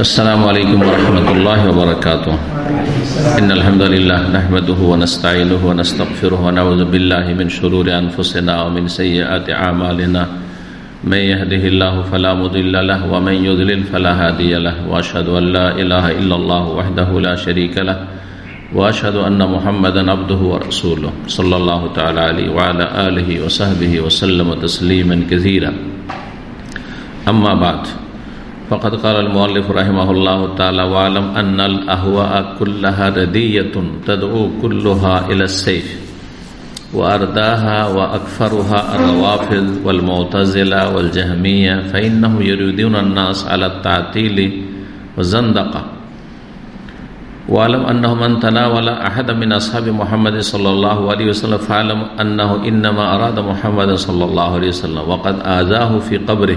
السلام عليكم ورحمة الله وبركاته إن الحمد لله نحمده ونستعينه ونستغفره ونعوذ بالله من شرور أنفسنا ومن سيئات أعمالنا من يهده الله فلا مضل له ومن يضلل فلا هادي له وأشهد أن لا إله إلا الله وحده لا شريك له وأشهد أن محمدا عبده ورسوله صلى الله تعالى عليه وعلى آله وصحبه وسلم تسليما كثيرا أما بعد فقد قال المؤلف رحمه الله تعالى واعلم أن الأهواء كلها ردية تدعو كلها إلى السيف وأرداها وأكثرها الروافض والمعتزلة والجهمية فإنهم يريدون الناس على التعطيل والزندقة. واعلم أنه من تناول أحد من أصحاب محمد صلى الله عليه وسلم فاعلم أنه إنما أراد محمد صلى الله عليه وسلم وقد آذاه في قبره.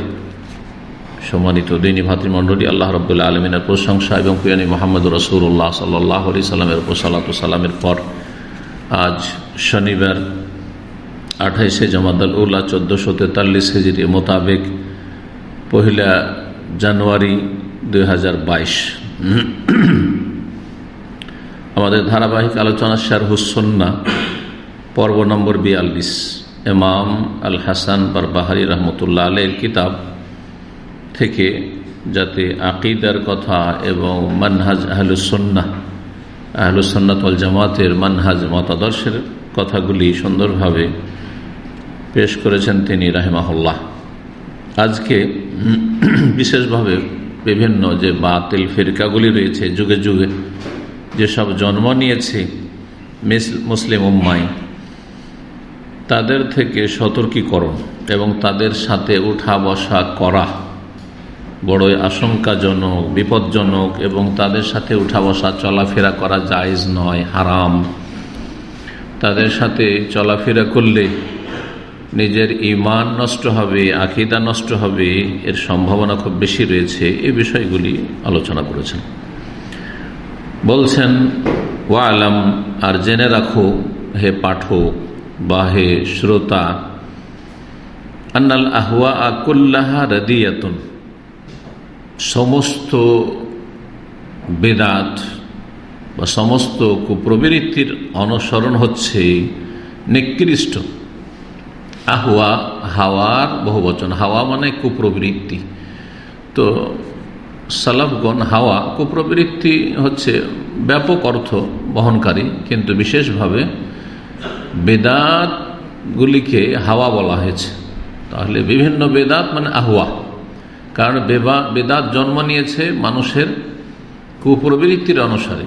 সম্মানিত দিনী ভাতৃমণ্ডলী, আল্লাহ রবুল্লা আলমিনের প্রশংসা এবং পিয়ানি মোহাম্মদ রসুল্লাহ সাল্লাহ আলি সাল্লামের উপর সালাতু সালামের পর আজ শনিবার আঠাইশে জমাদাল উল্লাহ চোদ্দোশো তেতাল্লিশ হেজির মোতাবেক পহিলা জানুয়ারি দুই হাজার বাইশ। আমাদের ধারাবাহিক আলোচনা শার হুসন্না পর্ব নম্বর বিয়াল্লিশ। এমাম আল হাসান বারবাহারি রহমতুল্লাহ আলের কিতাব থেকে যাতে আকিদার কথা এবং মানহাজ আহলুসন্না আহলুসন্নাতল জামাতের মানহাজ মতাদর্শের কথাগুলি সুন্দরভাবে পেশ করেছেন তিনি, রাহেমাহুল্লাহ। আজকে বিশেষভাবে বিভিন্ন যে বাতিল ফিরকাগুলি রয়েছে, যুগে যুগে যেসব জন্ম নিয়েছে মুসলিম উম্মাই, তাদের থেকে সতর্কীকরণ এবং তাদের সাথে উঠা বসা করা বড়ই আশঙ্কাজনক, বিপজ্জনক এবং তাদের সাথে উঠা বসা, চলাফেরা করা জায়জ নয়, হারাম। তাদের সাথে চলাফেরা করলে নিজের ইমান নষ্ট হবে, আকিদা নষ্ট হবে, এর সম্ভাবনা খুব বেশি রয়েছে। এই বিষয়গুলি আলোচনা করেছেন। বলছেন ওয়া আলাম আর জেনে রাখো, হে পাঠক বা হে শ্রোতা, আন্নাল আহুয়া আকুল্লাহা রদিয়াতুন। সমস্ত বেদাত বা সমস্ত কুপ্রবৃত্তির অনুসরণ হচ্ছে নিকৃষ্ট। আহুয়া, হাওয়ার বহু বচন হাওয়া মানে কুপ্রবৃত্তি। তো সালাফগণ হাওয়া, কুপ্রবৃত্তি হচ্ছে ব্যাপক অর্থ বহনকারী, কিন্তু বিশেষভাবে বেদাতগুলিকে হাওয়া বলা হয়েছে। তাহলে বিভিন্ন বেদাত মানে আহুয়া। কারণ বেদাত জন্ম নিয়েছে মানুষের কুপ্রবৃত্তির অনুসারে,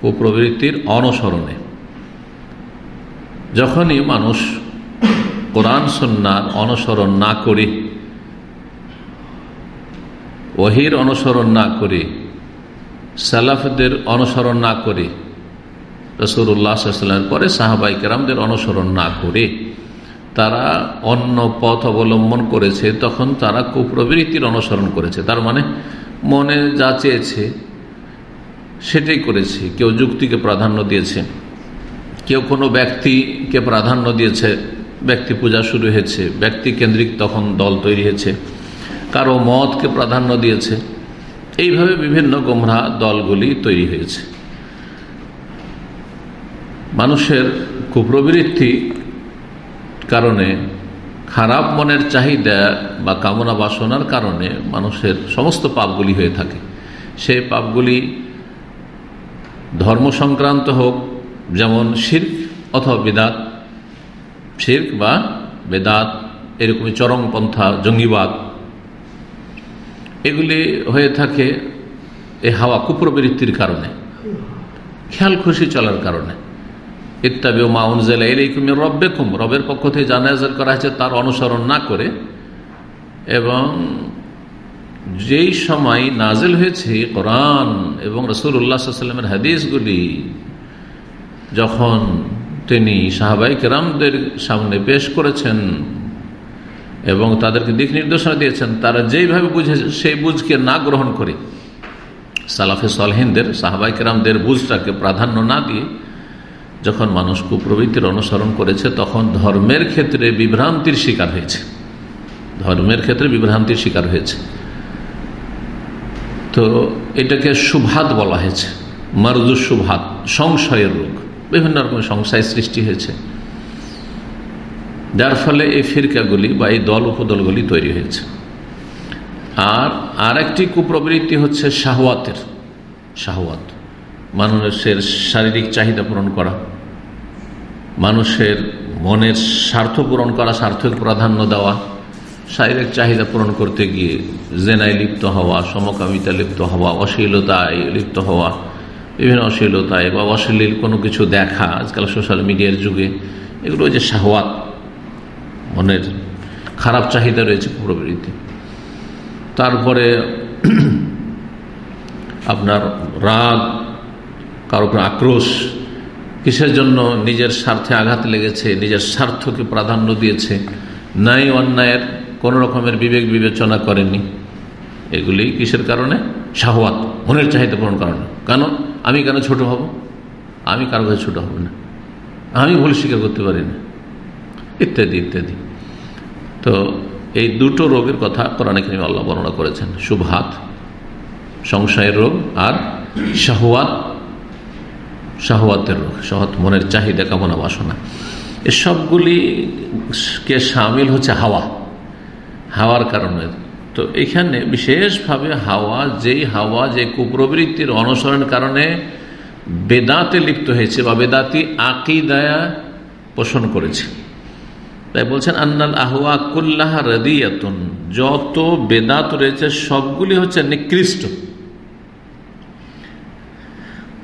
কুপ্রবৃত্তির অনুসরণে। যখনই মানুষ কোরআন সন্ন্যার অনুসরণ না করে, ওহির অনুসরণ না করে, সালাফদের অনুসরণ না করে রসুল্লাহামের পরে সাহাবাই অনুসরণ না করে তারা অন্য পথ অবলম্বন করেছে, তখন তারা কুপ্রবৃত্তির অনুসরণ করেছে। তার মানে মনে যা চেয়েছে, সেটাই করেছে। কেউ যুক্তিকে প্রাধান্য দিয়েছে, কেউ কোনো ব্যক্তিকে প্রাধান্য দিয়েছে, ব্যক্তি পূজা শুরু হয়েছে, ব্যক্তি কেন্দ্রিক তখন দল তৈরি হয়েছে, কারও মতকে প্রাধান্য দিয়েছে। এইভাবে বিভিন্ন গোমরা দলগুলি তৈরি হয়েছে। মানুষের কুপ্রবৃত্তি কারণে খারাপ মনের চাহিদা বা কামনা বাসনার কারণে মানুষের সমস্ত পাপগুলি হয়ে থাকে। সেই পাপগুলি ধর্ম সংক্রান্ত হোক, যেমন শির্ক অথবা বেদাত, শির্ক বা বেদাত, এরকমই চরমপন্থা, জঙ্গিবাদ, এগুলি হয়ে থাকে এ হাওয়া কুপ্রবৃত্তির কারণে, খেয়াল খুশি চলার কারণে। ইত্তাবিও মাউনজেলা এরকম রব্বেকুম। রবের পক্ষ থেকে জানাজার করা হয়েছে তার অনুসরণ না করে এবং যেই সময় নাজেল হয়েছে কোরআন এবং রসুল উল্লাহামের হাদিসগুলি, যখন তিনি সাহাবাই কেরামদের সামনে পেশ করেছেন এবং তাদেরকে দিক নির্দেশনা দিয়েছেন, তারা যেইভাবে বুঝেছে সেই বুঝকে না গ্রহণ করে, সালাফে সলহিনদের, সাহাবাই কেরামদের বুঝটাকে প্রাধান্য না দিয়ে যখন মানুষ কুপ্রবৃত্তির অনুসরণ করেছে, তখন ধর্মের ক্ষেত্রে বিভ্রান্তির শিকার হয়েছে। ধর্মের ক্ষেত্রে বিভ্রান্তির শিকার হয়েছে। তো এটাকে সুভাত বলা হয়েছে। মারুজু সুভাত, সংশয়ের রোগ। বিভিন্ন রকমের সংশয় সৃষ্টি হয়েছে। যার ফলে এই ফিরকাগুলি বা এই দল উপদলগুলি তৈরি হয়েছে। আর আরেকটি কুপ্রবৃত্তি হচ্ছে শাহওয়াতের, শাহওয়াত। মানুষের শারীরিক চাহিদা পূরণ করা। মানুষের মনের স্বার্থ পূরণ করা, স্বার্থের প্রাধান্য দেওয়া, শারীরিক চাহিদা পূরণ করতে গিয়ে জেনায় লিপ্ত হওয়া, সমকামিতা লিপ্ত হওয়া, অশ্লীলতায় লিপ্ত হওয়া, বিভিন্ন অশ্লীলতায় বা অশ্লীল কোনো কিছু দেখা, আজকাল সোশ্যাল মিডিয়ার যুগে, এগুলো যে শাহওয়াত। মনের খারাপ চাহিদা রয়েছে প্রবৃত্তি তারপরে আপনার রাগ, কারও আক্রোশ কিসের জন্য নিজের স্বার্থে আঘাত লেগেছে, নিজের স্বার্থকে প্রাধান্য দিয়েছে? নাই অন্যায়ের কোনো রকমের বিবেক বিবেচনা করেনি এগুলি কিসের কারণে? শাহওয়াত, মনের চাহিদা পূরণ কারণে। কেন? আমি কেন ছোট হব? আমি কারও কাছে ছোট হব না। আমি ভুল স্বীকার করতে পারি না। ইত্যাদি ইত্যাদি। তো এই দুটো রোগের কথা কোরআন এখানে আল্লাহ বর্ণনা করেছেন। শুভাত সংশয়ের রোগ, আর শাহওয়াত শাহওয়াতের সহত মনের চাহিদা, কামনা, বাসনা। এসবগুলিকে সামিল হচ্ছে হাওয়া। হাওয়ার কারণে। তো এখানে বিশেষভাবে হাওয়া, যেই হাওয়া যে কুপ্রবৃত্তির অনুসরণের কারণে বেদাতে লিপ্ত হয়েছে বা বেদাতি আকিদায়া পোষণ করেছে। তাই বলছেন, আন্নাল আহওয়া কুল্লাহ রদিয়াতুন। যত বেদাত রয়েছে, সবগুলি হচ্ছে নিকৃষ্ট।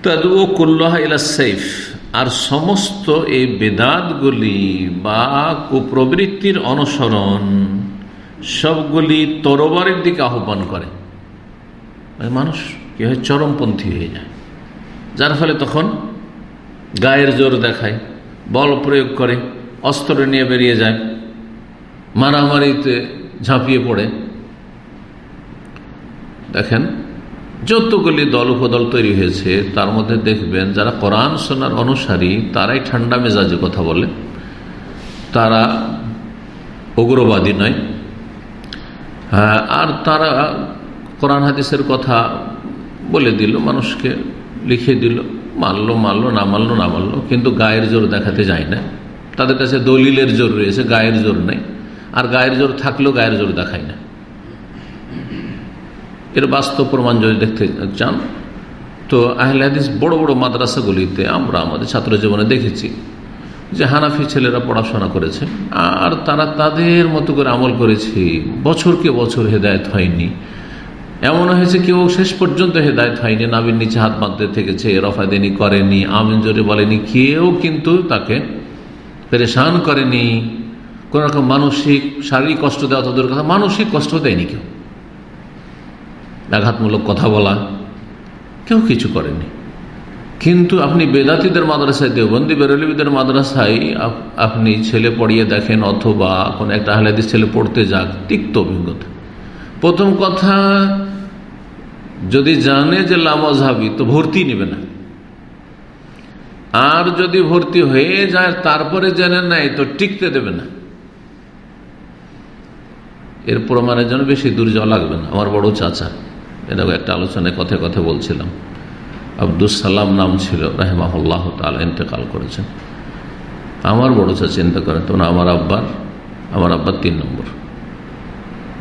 তদু কুল্লাহ ইলা আর সমস্ত এই বেদাতগুলি বা কুপ্রবৃত্তির অনুসরণ সবগুলি তরবারের দিকে আহ্বান করে। মানুষ কি হয় চরমপন্থী হয়ে যায়। যার ফলে তখন গায়ের জোর দেখায়, বল প্রয়োগ করে, অস্ত্র নিয়ে বেরিয়ে যায়, মারামারিতে ঝাঁপিয়ে পড়ে। দেখেন যতগুলি দল, উপদল তৈরি হয়েছে, তার মধ্যে দেখবেন যারা কোরআন সোনার অনুসারী, তারাই ঠান্ডা মেজাজে কথা বলে। তারা উগ্রবাদী নয়। আর তারা কোরআন, হাদিসের কথা বলে দিল, মানুষকে লিখে দিল, মানলো মানলো, না মানলো না মানলো, কিন্তু গায়ের জোর দেখাতে যায় না। তাদের কাছে দলিলের জোর রয়েছে, গায়ের জোর নেই। আর গায়ের জোর থাকলেও গায়ের জোর দেখায় না। এর বাস্তব প্রমাণ যদি দেখতে চান, তো আহলে হাদিস বড় বড় মাদ্রাসাগুলিতে আমরা আমাদের ছাত্র জীবনে দেখেছি যে হানাফি ছেলেরা পড়াশোনা করেছে, আর তারা তাদের মতো করে আমল করেছে। বছরকে বছর হেদায়ত হয়নি। এমন হয়েছে কেউ শেষ পর্যন্ত হেদায়ত হয়নি, নাবির নিচে হাত বাঁধতে থেকেছে রফাদেনি করেনি, আমিন জোরে বলেনি, কেউ কিন্তু তাকে পেরেশান করেনি। কোন রকম মানসিক, শারীরিক কষ্ট দেওয়া তাদের কথা মানসিক কষ্ট দেয়নি কেউ। আঘাতমূলক কথা বলা, কেউ কিছু করেনি। কিন্তু আপনি বেদাতিদের মাদ্রাসায়, দেওবন্দি, বেরলিবিদের মাদ্রাসায় আপনি ছেলে পড়িয়ে দেখেন অথবা কোন একটা আহলাদিস ছেলে পড়তে যাক, তিক্ত অভিজ্ঞতা। প্রথম কথা, যদি জানে যে লামজাবি তো ভর্তি নেবে না। আর যদি ভর্তি হয়ে যায়, তারপরে জেনে নেয়, তো টিকতে দেবে না। এর প্রমাণের জন্য বেশি দূর যাওয়া লাগবে না, আমার বড় চাচা। এরকম একটা আলোচনায় কথা কথা বলছিলাম। আব্দুল সালাম নাম ছিল, রাহেমাহুল্লাহ তালা ইন্তেকাল করেছেন। আমার বড় চাচা চিন্তা করেন, তখন আমার আব্বার আমার আব্বার তিন নম্বর।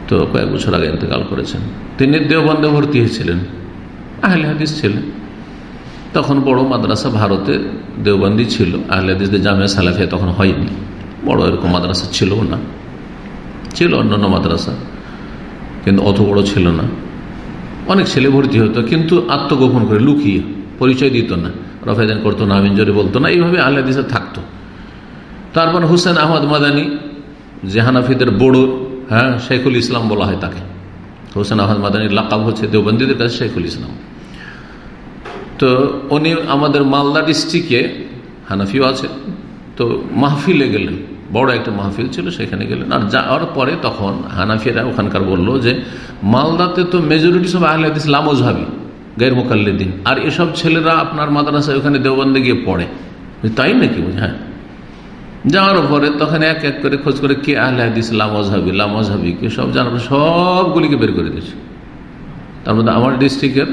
তো কয়েক বছর আগে ইন্তেকাল করেছেন। তিনি দেওবন্দে ভর্তি হয়েছিলেন, আহলে হাদিস ছিলেন। তখন বড় মাদ্রাসা ভারতে দেওবন্দি ছিল, আহলে হাদিসদের জামিয়া সালাফিয়া তখন হয়নি। বড় এরকম মাদ্রাসা ছিল না, ছিল অন্যান্য মাদ্রাসা, কিন্তু অত বড় ছিল না। অনেক ছেলে ভর্তি হতো, কিন্তু আত্মগোপন করে লুকিয়ে পরিচয় দিত না, রফেদান করতো না আমিনজরি বলতো না, এইভাবে আল্লাহ থাকতো। তারপর হুসেন আহমদ মাদানি জেহানাফিদের বড় হ্যাঁ শেখুল ইসলাম বলা হয় তাকে। হোসেন আহমদ মাদানির লাকাব হচ্ছে দেওবন্দীদের কাছে শেখুল ইসলাম। তো উনি আমাদের মালদা ডিস্ট্রিক্টে হানাফিও আছে, তো মাহফিলে গেলেন। বড় একটা মাহফিল ছিল, সেখানে গেলেন। আর যাওয়ার পরে তখন হানাফিরা ওখানকার বলল যে, মালদাতে তো মেজরিটি সব আহলে হাদিস লামোজহাবি গের মোকাল্লিদিন। আর এসব ছেলেরা আপনার মাদ্রাসায় ওখানে দেওবন্দে গিয়ে পড়ে। তাই নাকি? হ্যাঁ। যাওয়ার পরে তখন এক এক করে খোঁজ করে কে আহলে হাদিস লামজহাবি লামজহাবি কে সব জানার সবগুলিকে বের করে দিয়েছে। তার মধ্যে আমার ডিস্ট্রিক্টের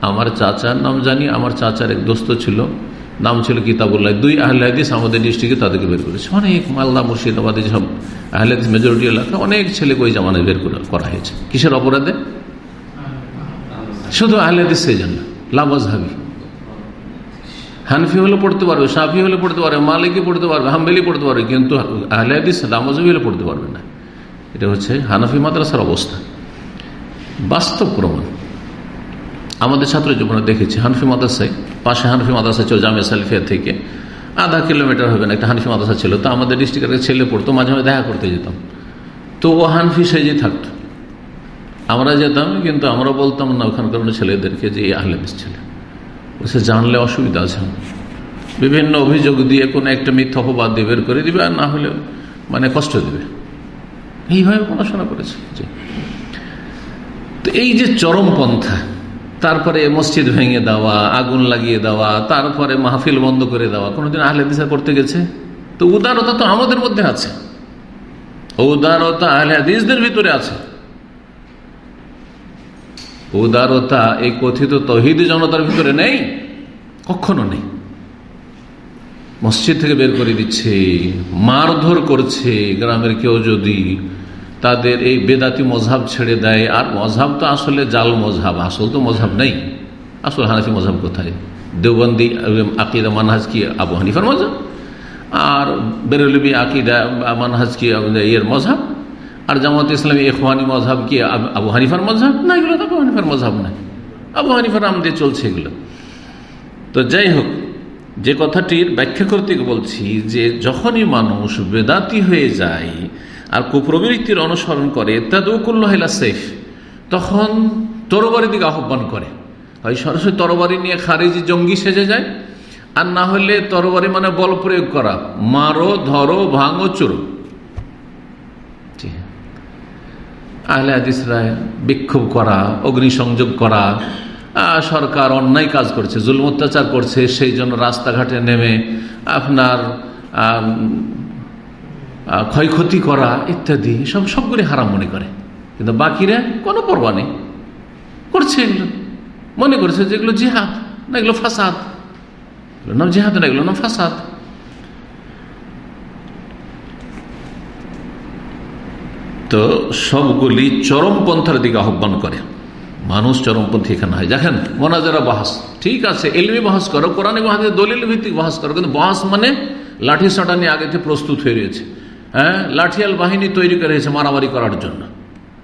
আমার চাচার নাম জানি, আমার চাচার এক দোস্ত ছিল নাম ছিল কিতাবুল্লাহ। দুই আহলাদিস আমাদের ডিস্ট্রিক্টে তাদেরকে বের করেছে। অনেক মালদা মুর্শিদাবাদে সব আহলাদিস মেজরিটি এলাকা, অনেক ছেলে ওই জামানায় বের করা হয়েছে। কিসের অপরাধে? শুধু আহলাদিস সেই জন্য। লামাজহাবি হানফি হলে পড়তে পারবে সাফি হলে পড়তে পারবে, মালিকি পড়তে পারবে, হাম্বেলি পড়তে পারবে, কিন্তু আহলাদিস লামাজহাবি হলে পড়তে পারবে না। এটা হচ্ছে হানফি মাদ্রাসার অবস্থা। বাস্তব প্রমাণ। আমাদের ছাত্র জীবনে দেখেছি, হানফি মাদ্রাসায়, পাশে হানফি মাদ্রাসা ছিল, জামিয়া সালিফিয়া থেকে। আধা কিলোমিটার হবে না, একটা হানফি মাদ্রাসা ছিল, তো আমাদের ডিস্ট্রিক্টের ছেলে পড়তো, মাঝে মাঝে দেখা করতে যেতাম। তো ও হানফি সেজে থাকতো। আমরা যেতাম, কিন্তু আমরা বলতাম না ওখানকার ছেলেদেরকে যে আহলেদিস ছেলে। সে জানলে অসুবিধা আছে বিভিন্ন অভিযোগ দিয়ে কোনো একটা মিথ্যা অপবাদ দিয়ে বের করে দিবে, আর না হলে মানে কষ্ট দেবে। এইভাবে পড়াশোনা করেছে। তো এই যে চরমপন্থা তারপরে মসজিদ ভেঙে দেওয়া, আগুন লাগিয়ে দেওয়া, তারপরে মাহফিল বন্ধ করে দেওয়া, কোনোদিন আহলে দিশা করতে গেছে? তো উদারতা তো আমাদের মধ্যে আছে। উদারতা আহলে হাদিসদের ভিতরে আছে। উদারতা এই কথিত তহিদ জনতার ভিতরে নেই? কখনো নেই। মসজিদ থেকে বের করে দিচ্ছে, মারধর করছে, গ্রামের কেউ যদি তাদের এই বেদাতি মজাব ছেড়ে দেয়। আর মজাব তো আসলে জাল মজাব আসল তো মজাব নেই। আসল হানাফি মজাব কোথায়? দেওবন্দি, আকিদা, মানহাজ কি আবু হানিফার মজাব আর বেরলবি আকিদা, মানহাজ কি ইয়ের মজাব আর জামাত ইসলামী এখওয়ানি মজাব কি আবু হানিফার মজাব না, এগুলো তো আবু হানিফার মজাব নাই আবু হানিফার দিয়ে চলছে এগুলো। তো যাই হোক, যে কথাটির ব্যাখ্যা করতে বলছি যে যখনই মানুষ বেদাতি হয়ে যায় আর কুপ্রবৃত্তির অনুসরণ করে তাদুকুল্লাহিলা সেফ তখন তরবারি দিকে আহ্বান করে। হয় সরাসরি তরবারি নিয়ে খারিজি জঙ্গি সেজে যায়, আর না হলে তরবারি মানে বল প্রয়োগ করা। মারো, ধরো, ভাঙো, চোরো। আহলে বিক্ষোভ করা, অগ্নিসংযোগ করা সরকার অন্যায় কাজ করছে জুল অত্যাচার করছে, সেই জন্য রাস্তাঘাটে নেমে আপনার ক্ষয়ক্ষতি করা ইত্যাদি সব সবগুলি হারাম মনে করে। কিন্তু বাকিরা কোনো পরবা নেই। করছে এগুলো। মনে করছে যে এগুলো জিহাদ, না এগুলো ফাসাদ। নাম জিহাদ, না এগুলো নাম ফাসাদ। তো সবগুলি চরমপন্থার দিকে আহ্বান করে। মানুষ চরমপন্থী এখানে হয়। দেখেন, মোনাজারা বাহাস। ঠিক আছে এলমি বাহাস করো, কোরআন বাহাসে, দলিল ভিত্তিক বাহাস করো, কিন্তু বাহাস মানে লাঠি সাঁটা নিয়ে আগে থেকে প্রস্তুত হয়ে রয়েছে। হ্যাঁ লাঠিয়াল বাহিনী তৈরি করে হয়েছে মারামারি করার জন্য।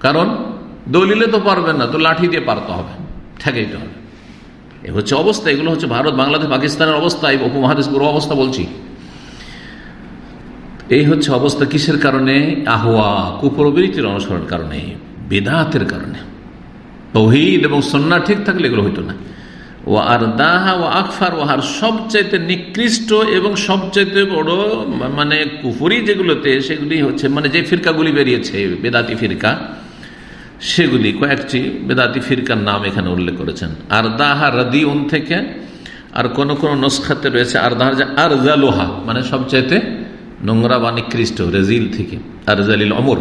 কারণ দলিলে তো পারবেন না, তো লাঠি দিয়ে পারতে হবে, ঠেকাইতে হবে। এ হচ্ছে অবস্থা, এগুলো হচ্ছে ভারত, বাংলাদেশ, পাকিস্তানের অবস্থা, এই উপমহাদেশ পুরো অবস্থা বলছি। এই হচ্ছে অবস্থা কিসের কারণে? আহোয়া কুপ্রবৃত্তির অনুসরণের কারণে, বেদাতের কারণে। তহিদ এবং সন্না ঠিক থাকলে এগুলো হইতো না। ও আর দাহা ও আকফার ও আর সবচাইতে নিকৃষ্ট এবং সবচাইতে বড় মানে কুফুরি যেগুলোতে, সেগুলি হচ্ছে মানে যে ফিরকাগুলি বেরিয়েছে, বেদাতি ফিরকা, সেগুলি কয়েকটি বেদাতি ফিরকার নাম এখানে উল্লেখ করেছেন। আর দাহা রাদি উন থেকে আর কোন কোন নস্খাতে রয়েছে আর দাহার যে আর জালোহা মানে সবচাইতে নোংরা বা নিকৃষ্ট, রেজিল থেকে আর জালিল অমর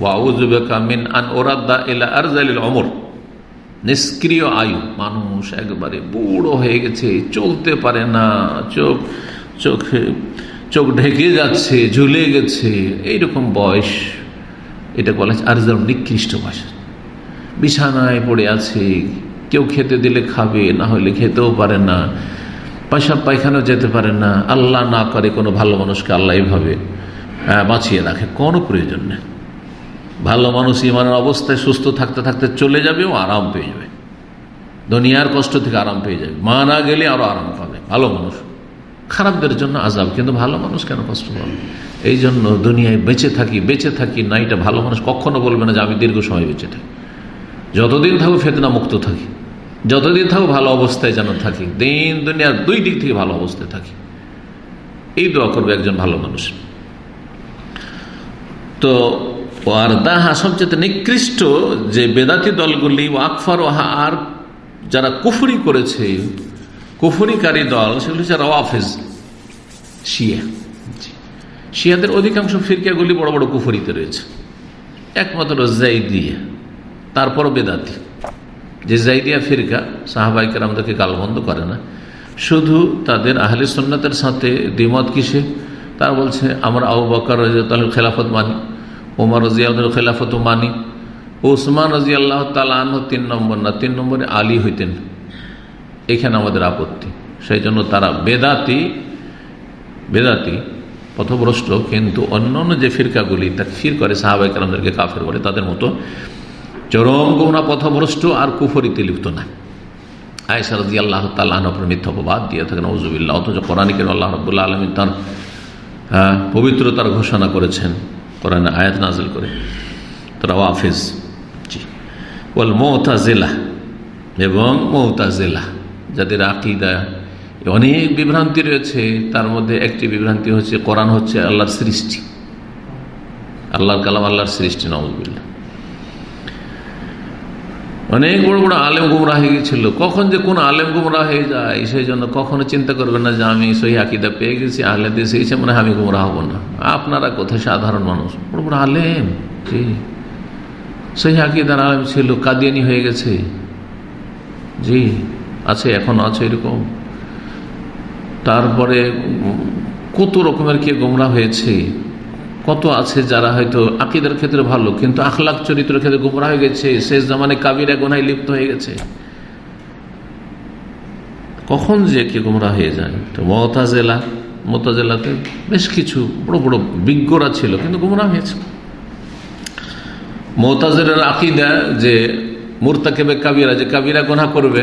ওয়াউজুবেকামিন আন ওরাদ্দা এলা আর জালিল অমর নিষ্ক্রিয় আয়ু। মানুষ একবারে বুড়ো হয়ে গেছে, চলতে পারে না, চোখ, চোখে, চোখ ঢেকে যাচ্ছে, ঝুলে গেছে। এইরকম বয়স, এটা বলা হচ্ছে আরজাল নিকৃষ্ট বয়স। বিছানায় পড়ে আছে, কেউ খেতে দিলে খাবে, না হলে খেতেও পারে না পয়সা পায়খানাও যেতে পারে না। আল্লাহ না করে কোনো ভালো মানুষকে আল্লাহ এইভাবে বাঁচিয়ে রাখে, কোনো প্রয়োজন নেই। ভালো মানুষ ইমানের অবস্থায় সুস্থ থাকতে থাকতে চলে যাবে ও আরাম পেয়ে যাবে। দুনিয়ার কষ্ট থেকে আরাম পেয়ে যাবে। মারা গেলে আরও আরাম পাবে। ভালো মানুষ। খারাপদের জন্য আজাব কিন্তু ভালো মানুষ কেন কষ্ট পাবে? এই জন্য দুনিয়ায় বেঁচে থাকি বেঁচে থাকি না, এটা ভালো মানুষ কখনো বলবে না যে আমি দীর্ঘ সময় বেঁচে থাকি। যতদিন থাকব ফেতনা মুক্ত থাকি। যতদিন থাকব ভালো অবস্থায় যেন থাকি। দিন দুনিয়ার দুই দিক থেকে ভালো অবস্থায় থাকি। এই দোয়া করবে একজন ভালো মানুষ। তো আর দাহা সবচেয়ে নিকৃষ্ট যে বেদাতি দলগুলি আকফর আর যারা কুফুরি করেছে, কুফুরিকারী দল, সেগুলি হচ্ছে রওয়াফেজ, শিয়া। শিয়াদের অধিকাংশ ফিরকাগুলি বড় বড় কুফুরিতে রয়েছে। একমাত্র জাই দিয়ে তারপর বেদাতি। যে জাইদিয়া ফিরকা সাহাবাইকার আমাদেরকে গালবন্ধ করে না। শুধু তাদের আহলে সন্ন্যতের সাথে দ্বিমত কিসে? তারা বলছে, আমরা আবু বকর খেলাফত মানি। ওমর রাজিয়াল খেলাফতও মানি। ওসমান রাজি আল্লাহ তিন নম্বর না, তিন নম্বরে আলী হইতেন। এখানে আমাদের আপত্তি। সেই জন্য তারা বেদাতি বেদাতি পথভ্রষ্ট, কিন্তু অন্য অন্য যে ফিরকাগুলি তা ফির করে সাহাবাই কালামদেরকে কাফের বলে, তাদের মতো চরম গৌনা পথভ্রষ্ট আর কুফরিতে লিপ্ত না আয়সা রাজি আল্লাহ তাল্লাহ মিথ্যাপবাদ দিয়ে থাকেন নজুবিল্লাহ অথচ কোরআনিকের আল্লাহ রবুল্লাহ আলমী তার পবিত্রতার ঘোষণা করেছেন। কোরআনে আয়াত নাজল করে তারা ওয়াফিজ জি ওয়াল মৌতাজেলা এবং মৌতাজেলা যাদের আকিদা অনেক বিভ্রান্তি রয়েছে তার মধ্যে একটি বিভ্রান্তি হচ্ছে কোরআন হচ্ছে আল্লাহর সৃষ্টি আল্লাহর কালাম আল্লাহর সৃষ্টি নজবিল্লা অনেক বড় বড় আলেম গুমরা হয়ে গেছিল। কখন যে কোন আলেম গুমরা হয়ে যায়, সেই জন্য কখনো চিন্তা করবেন না যে আমি সহি আকিদা পেয়ে গেছি, আহলে দেশে গেছে মানে আমি গুমরা হব না। আপনারা কোথায় সাধারণ মানুষ? বড় বড় আলেম। জি। সহি আকিদার আলেম ছিল, কাদিয়ানি হয়ে গেছে। জি। আছে, এখনও আছে এরকম। তারপরে কত রকমের কে গোমরা হয়েছে? কত আছে যারা হয়তো আকিদের ক্ষেত্রে ভালো, কিন্তু আখলাখ চরিত্রের ক্ষেত্রে গোমরা হয়ে গেছে, শেষ জামানে কাবিরা গোনায় লিপ্ত হয়ে গেছে। কখন যে কে গোমরা হয়ে যায়? তো মমতাজেলা মমতাজেলাতে বেশ কিছু বড় বড় বিজ্ঞরা ছিল, কিন্তু গোমরা হয়েছে। মমতাজের আকিদা যে মুরতাকেবে কাবিরা, যে কাবিরা গোনা করবে,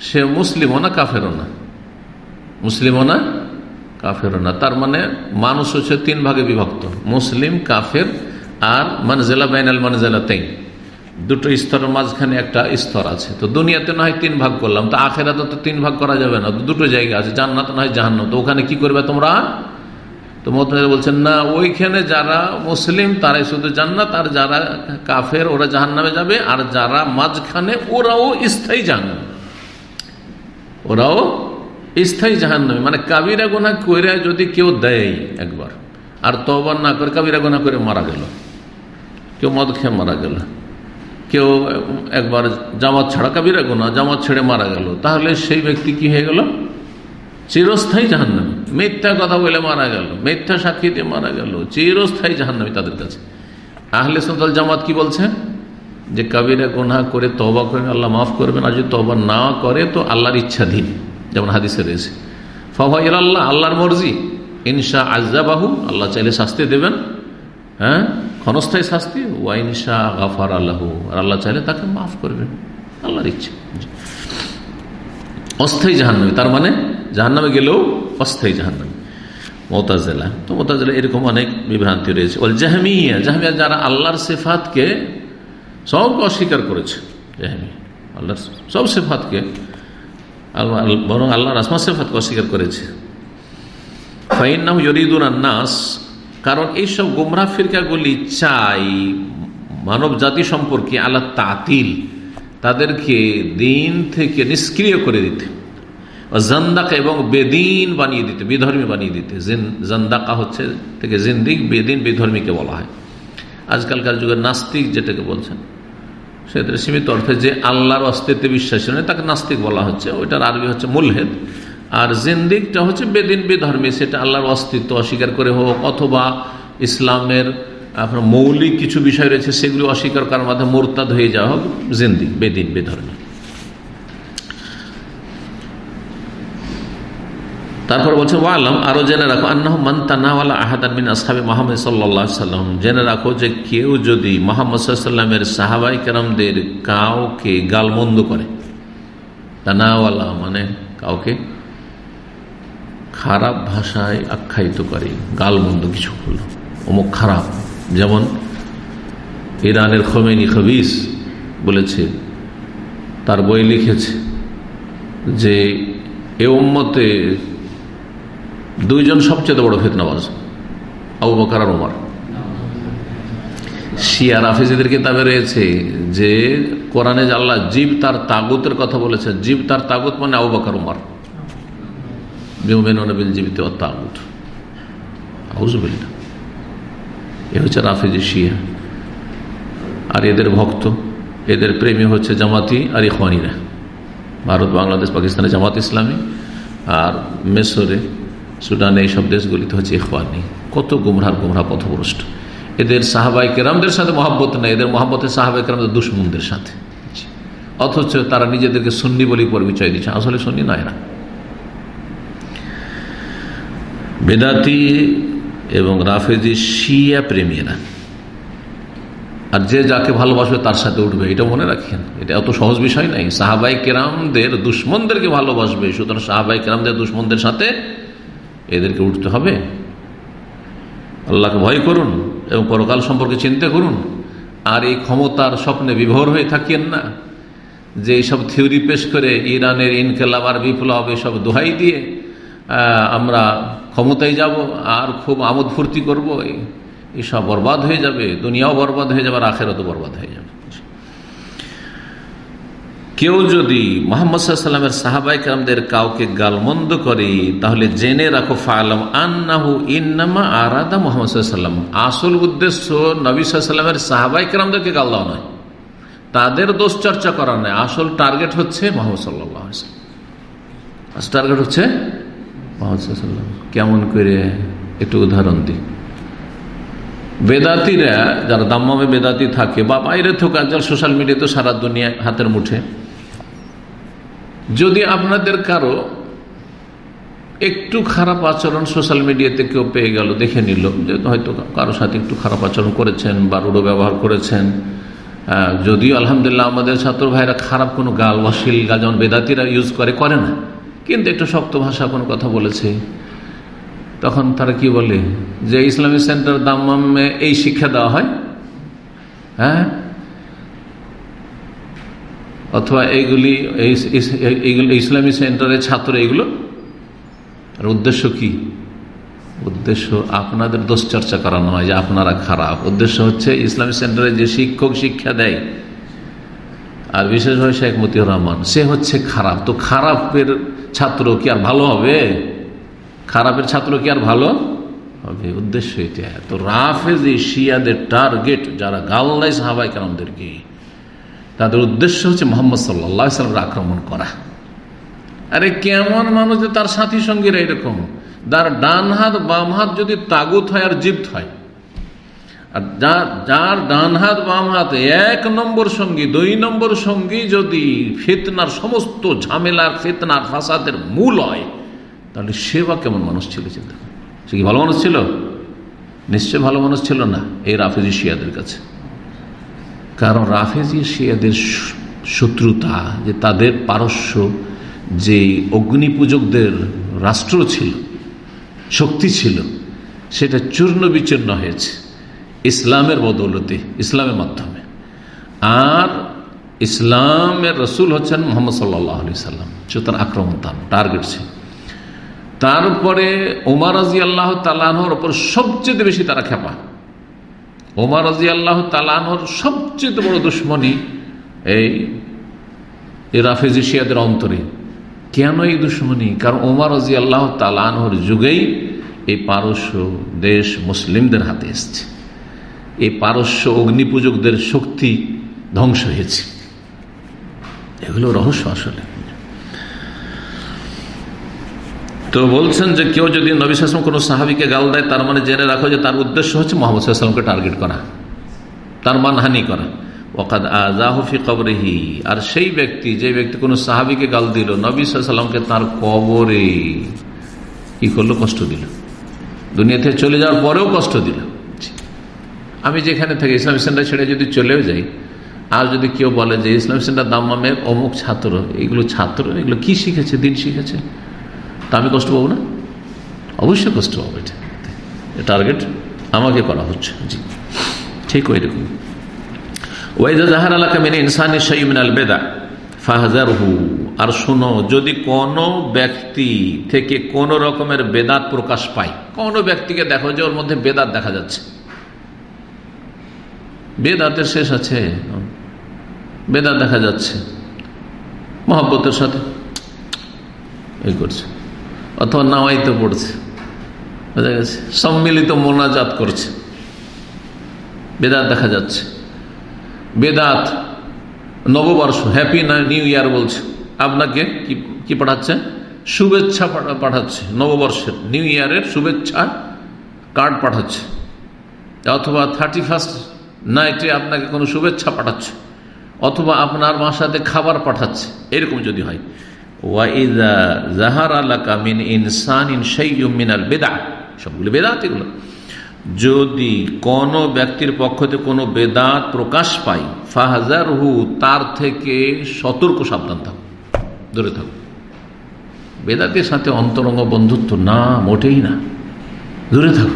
সে মুসলিমও না কাফেরও না। মুসলিমও না কাফেরও না। তার মানে মানুষ হচ্ছে তিন ভাগে বিভক্ত। মুসলিম, কাফের আর মানজেলা বাইনাল মানজেলা তেই দুটো স্তরের মাঝখানে একটা স্তর আছে। তো দুনিয়াতে না হয় তিন ভাগ করলাম। তো আখেরাতে তো তিন ভাগ করা যাবে না। দুটো জায়গা আছে। জান্নাত না হয় জাহান্ন তো ওখানে কি করবে তোমরা? তো মতনাজ বলছেন, না, ওইখানে যারা মুসলিম, তারাই শুধু জান্নাত। আর যারা কাফের, ওরা জাহান নামে যাবে। আর যারা মাঝখানে, ওরাও স্থায়ী জাহান্ন ওরাও স্থায়ী জাহান নামে মানে কাবিরা গোনা করে যদি কেউ দেয় একবার, আর তবার না করে কাবিরা গোনা করে মারা গেল। কেউ মদ খেয়ে মারা গেল। কেউ একবার জামাত ছাড়া কাবিরা গোনা জামাত ছেড়ে মারা গেল। তাহলে সেই ব্যক্তি কি হয়ে গেল? চিরস্থায়ী জাহান্নামী। মিথ্যা কথা বলে মারা গেল, মিথ্যা সাক্ষী দিয়ে মারা গেল। চিরস্থায়ী জাহান্নামী তাদের কাছে। আহলে সন্তাল জামাত কি বলছে? যে কাবিরা গোনা করে তবা করে আল্লাহ মাফ করবেন, আর যদি তবা না করে, তো আল্লাহর ইচ্ছাধীন। যেমন হাদিসে রয়েছে। ফাভাই আল্লাহ আল্লাহর মর্জি। ইনশা আজাবাহু আল্লাহ চাইলে শাস্তি দেবেন। হ্যাঁ? ক্ষণস্থায়ী শাস্তি ওয়াইনশা গাফার আল্লাহ আর আল্লাহ চাইলে তাকে মাফ করবেন। আল্লাহর ইচ্ছে। অস্থায়ী জাহান্নামী, তার মানে জাহান্নামে গেলেও অস্থায়ী জাহান্নামী। মোতাজেলা তো মোতাজেলা এরকম অনেক বিভ্রান্তি রয়েছে। ওল জাহামিয়া জাহামিয়া যারা আল্লাহর সেফাতকে সবকে অস্বীকার করেছে। জাহামিয়া, আল্লাহর সব সেফাতকে বরং আল্লাহর আসমা সেফাতকে অস্বীকার করেছে। ফাইন নাম নাস, কারণ এইসব গোমরা ফিরকাগুলি চাই মানব জাতি সম্পর্কে আল্লাহ তাতিল, তাদেরকে দিন থেকে নিষ্ক্রিয় করে দিতে। জান্দাকা এবং বেদিন বানিয়ে দিতে, বিধর্মী বানিয়ে দিতে। জান্দাকা হচ্ছে থেকে জিন্দিক, বেদিন, বিধর্মীকে বলা হয়। আজকালকার যুগের নাস্তিক যেটাকে বলছেন। সেটা সীমিত অর্থে যে আল্লাহর অস্তিত্বে বিশ্বাসী নয়, তাকে নাস্তিক বলা হচ্ছে। ওইটার আরবি হচ্ছে মুলহেদ। আর জিন্দিকটা হচ্ছে বেদিন বেধর্মী, সেটা আল্লাহর অস্তিত্ব অস্বীকার করে হোক অথবা ইসলামের, আপনার মৌলিক কিছু বিষয় রয়েছে, সেগুলি অস্বীকার করার মাধ্যমে মোরতাদ হয়ে যাওয়া হোক জিন্দিক বেদিন, বেধর্মী। তারপর বলছে ওয়ালাম আরও জেনে রাখো আন্না মান্তানাওয়ালা আহাদান বিন আসহাবি মোহাম্মদ সাল্লা সাল্লাম। জেনে রাখো যে কেউ যদি মোহাম্মদ সাল্লামের সাহাবাই কেরামদের কাউকে গালমন্দ করে, তানাওয়ালা মানে কাউকে খারাপ ভাষায় আখ্যায়িত করে, গালমন্দ কিছু হলো অমুক খারাপ। যেমন ইরানের খমেনি খবিস বলেছে, তার বই লিখেছে যে, এ উম্মতে দুইজন সবচেয়ে বড় ফেতনাবাজ আবু বকার আর ওমার শিয়া রাফিজিদের কিতাবে রয়েছে যে কোরআনে আল্লাহ জীব তার তাগুতের কথা বলেছে জীব তার তাগুত মানে আবু বকার, উমার। জীবিত এ হচ্ছে রাফিজি শিয়া। আর এদের ভক্ত, এদের প্রেমী হচ্ছে জামাতি আর ভারত, বাংলাদেশ, পাকিস্তানের জামাত ইসলামী আর মেসরে সুডানে এইসব দেশগুলিতে হচ্ছে ইখওয়ানি কত গুমরার গুমরা পথভ্রষ্ট। এদের সাহাবাই কেরামদের সাথে মহাব্বত নেই, এদের মহাব্বতের সাহাবাই কেরামদের দুশ্মনদের সাথে। অথচ তারা নিজেদেরকে সুন্নি বলে পরিচয় দিচ্ছে আসলে সুন্নি নয় না বেদাতি এবং রাফেজি শিয়া প্রেমীরা। আর যে যাকে ভালোবাসবে তার সাথে উঠবে। এটা মনে রাখেন। এটা এত সহজ বিষয় নাই। সাহাবাই কেরামদের দুশ্মনদেরকে ভালোবাসবে। সুতরাং সাহাবাই কেরামদের দুশ্মনদের সাথে এদেরকে উঠতে হবে। আল্লাহকে ভয় করুন এবং পরকাল সম্পর্কে চিন্তা করুন। আর এই ক্ষমতার স্বপ্নে বিভোর হয়ে থাকিয়েন না। যে এইসব থিওরি পেশ করে ইরানের ইনকেলাব আর বিপ্লব এসব দোহাই দিয়ে আমরা ক্ষমতায় যাব, আর খুব আমোদ ফুর্তি করব এসব বরবাদ হয়ে যাবে, দুনিয়াও বরবাদ হয়ে যাবে, আর আখেরও বরবাদ হয়ে যাবে। কেউ যদি মোহাম্মদ সাল্লামের সাহাবাই কালামদের কাউকে গালমন্দ করে, তাহলে জেনে রাখো, ফালাম আন্নাহু ইন্নামা আরাদা মোহাম্মদ সাল্লাম আসল উদ্দেশ্য নবী সাল্লামের সাহাবাই কালামদেরকে গাল দেওয়া নয়। তাদের দোষ চর্চা করা নয়। আসল টার্গেট হচ্ছে মোহাম্মদ সাল্লাহ টার্গেট হচ্ছে কেমন করে? একটু উদাহরণ দিই। বেদাতিরা, যারা দাম্মামে বেদাতি থাকে, বা বাইরে থেকে, আজকাল সোশ্যাল মিডিয়াতে সারা দুনিয়া হাতের মুঠে। যদি আপনাদের কারও একটু খারাপ আচরণ সোশ্যাল মিডিয়াতে কেউ পেয়ে গেল, দেখে নিল, যে হয়তো কারও সাথে একটু খারাপ আচরণ করেছেন বা রুড়ো ব্যবহার করেছেন যদিও আলহামদুলিল্লাহ আমাদের ছাত্র ভাইরা খারাপ কোনো গাল বা শিল গাল যেমন বেদাতিরা ইউজ করে করে না। কিন্তু একটু শক্ত ভাষা কোনো কথা বলেছে, তখন তারা কি বলে, যে ইসলামিক সেন্টার দাম্মামে এই শিক্ষা দেওয়া হয়? হ্যাঁ? অথবা এইগুলি ইসলামী সেন্টারের ছাত্র এইগুলো? আর উদ্দেশ্য কি? উদ্দেশ্য আপনাদের দোষ চর্চা করানো হয় যে আপনারা খারাপ। উদ্দেশ্য হচ্ছে ইসলামী সেন্টারে যে শিক্ষক শিক্ষা দেয়, আর বিশেষভাবে শেখ মতিউর রহমান, সে হচ্ছে খারাপ। তো খারাপের ছাত্র কি আর ভালো হবে? খারাপের ছাত্র কি আর ভালো হবে? উদ্দেশ্য এটা তো রাফেজ শিয়াদের টার্গেট যারা গাল্লাই সাহাবাই কালামদেরকে তাদের উদ্দেশ্য হচ্ছে মোহাম্মদ সাল্লা সাল্লামের আক্রমণ করা। আরে কেমন মানুষ যে তার সাথী সঙ্গীরা এরকম? তার ডান হাত, বাম হাত যদি তাগুত হয় আর জিপ্ত হয়। আর যার ডান হাত, বাম হাত এক নম্বর সঙ্গী, দুই নম্বর সঙ্গী যদি ফেতনার সমস্ত ঝামেলার, ফেতনার ফাসাদের মূল হয়, তাহলে সেবা কেমন মানুষ ছিল সে কি ভালো মানুষ ছিল? নিশ্চয় ভালো মানুষ ছিল না, এই রাফেজি শিয়াদের কাছে। কারণ রাফেজি শিয়াদের শত্রুতা যে তাদের পারস্য যে অগ্নিপূজকদের রাষ্ট্র ছিল, শক্তি ছিল, সেটা চূর্ণ বিচূর্ণ হয়েছে ইসলামের বদৌলতে, ইসলামের মাধ্যমে। আর ইসলামের রসুল হচ্ছেন মোহাম্মদ সাল্লাহ সাল্লাম সুতরাং আক্রমণ, তার টার্গেট ছিল। তারপরে ওমার রাজি আল্লাহ তালানহর ওপর সবচেয়ে বেশি তারা খেপা। ওমার রাজি আল্লাহ তালানহর সবচেয়ে বড় দুশ্মনী এই রাফেজি শিয়াদের অন্তরে। কেন এই দুশ্মনী? কারণ ওমার রাজি আল্লাহ তালানোর যুগেই এই পারস্য দেশ মুসলিমদের হাতে এসছে। এই পারস্য অগ্নিপূজকদের শক্তি ধ্বংস হয়েছে। এগুলো রহস্য আসলে। তো বলছেন যে কেউ যদি নবী সাসম কোনো সাহাবিকে গাল দেয়, তার মানে জেনে রাখো যে তার উদ্দেশ্য হচ্ছে মোহাম্মদ সাল্লামকে টার্গেট করা। তার মানহানি করা। ওকাদ আজাহফি কবরেহি। আর সেই ব্যক্তি, যে ব্যক্তি কোনো সাহাবিকে গাল দিল, নবী সাল্লামকে তার কবরে কি করল? কষ্ট দিল। দুনিয়া থেকে চলে যাওয়ার পরেও কষ্ট দিল। আমি যেখানে থাকি, ইসলামিক সেন্টার ছেড়ে যদি চলেও যাই, আর যদি কেউ বলে যে ইসলামিক সেন্টার দাম্মামের অমুক ছাত্র, এগুলো ছাত্র, এগুলো কি শিখেছে? দিন শিখেছে। তা আমি কষ্ট পাবো না? অবশ্যই কষ্ট পাবো এটা। টার্গেট আমাকে করা হচ্ছে, জি। ঠিক ওই রকম। ওয়াইদা জাহার আলাকা মেনে ইনসানি সঈমিন আল বেদা ফাহাজার হু আর শোনো, যদি কোনো ব্যক্তি থেকে কোনো রকমের বেদাত প্রকাশ পায়, কোনো ব্যক্তিকে দেখো যে ওর মধ্যে বেদাত দেখা যাচ্ছে। বেদাতের শেষ আছে। বেদাত দেখা যাচ্ছে। মহাব্বতের সাথে। এই করছে। অথবা নাওয়াইতে পড়ছে। বোঝা গেছে? সম্মিলিত মোনাজাত করছে। বেদাত দেখা যাচ্ছে। বেদাত নববর্ষ, হ্যাপি নিউ ইয়ার বলছে। আপনাকে কি কি পাঠাচ্ছে? শুভেচ্ছা পাঠাচ্ছে। নববর্ষের, নিউ ইয়ারের শুভেচ্ছা কার্ড পাঠাচ্ছে। অথবা থার্টি ফার্স্ট নাইটে আপনাকে কোনো শুভেচ্ছা পাঠাচ্ছে। অথবা আপনার বাসাতে খাবার পাঠাচ্ছে। এরকম যদি হয়। জাহার মিন ইনসান ইন এগুলো। যদি কোন ব্যক্তির পক্ষ থেকে কোনো বেদাত প্রকাশ পাই ফাহাজার হু তার থেকে সতর্ক সাবধান থাক, দূরে থাক। বেদাতের সাথে অন্তরঙ্গ বন্ধুত্ব না, মোটেই না। দূরে থাক।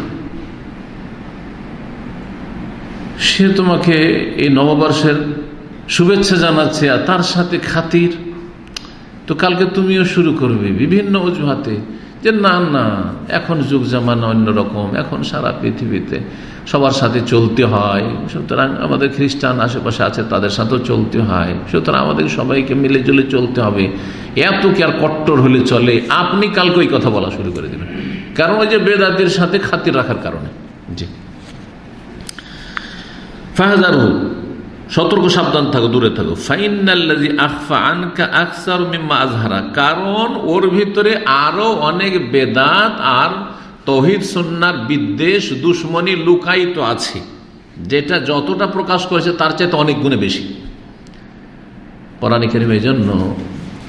সে তোমাকে এই নববর্ষের শুভেচ্ছা জানাচ্ছে আর তার সাথে খাতির তো কালকে তুমিও শুরু করবে বিভিন্ন অজুহাতে যে না না, এখন যুগ জামানা অন্যরকম এখন সারা পৃথিবীতে সবার সাথে চলতে হয়। সুতরাং আমাদের খ্রিস্টান আশেপাশে আছে, তাদের সাথেও চলতে হয়। সুতরাং আমাদের সবাইকে মিলে জুলে চলতে হবে। এত কি আর কট্টর হলে চলে? আপনি কালকে ওই কথা বলা শুরু করে দিলেন কারণ ওই যে বেদাদের সাথে খাতির রাখার কারণে। জি। ফাহাজার হোক সতর্ক, সাবধান থাকো, দূরে থাকো। আজহারা কারণ ওর ভিতরে আরও অনেক বেদাত আর তহিদ সন্ন্যার বিদ্বেষ, দুশ্মনী লুকায়িত আছে। যেটা যতটা প্রকাশ করেছে, তার চাইতে অনেক গুণে বেশি। পরাণিকের এই জন্য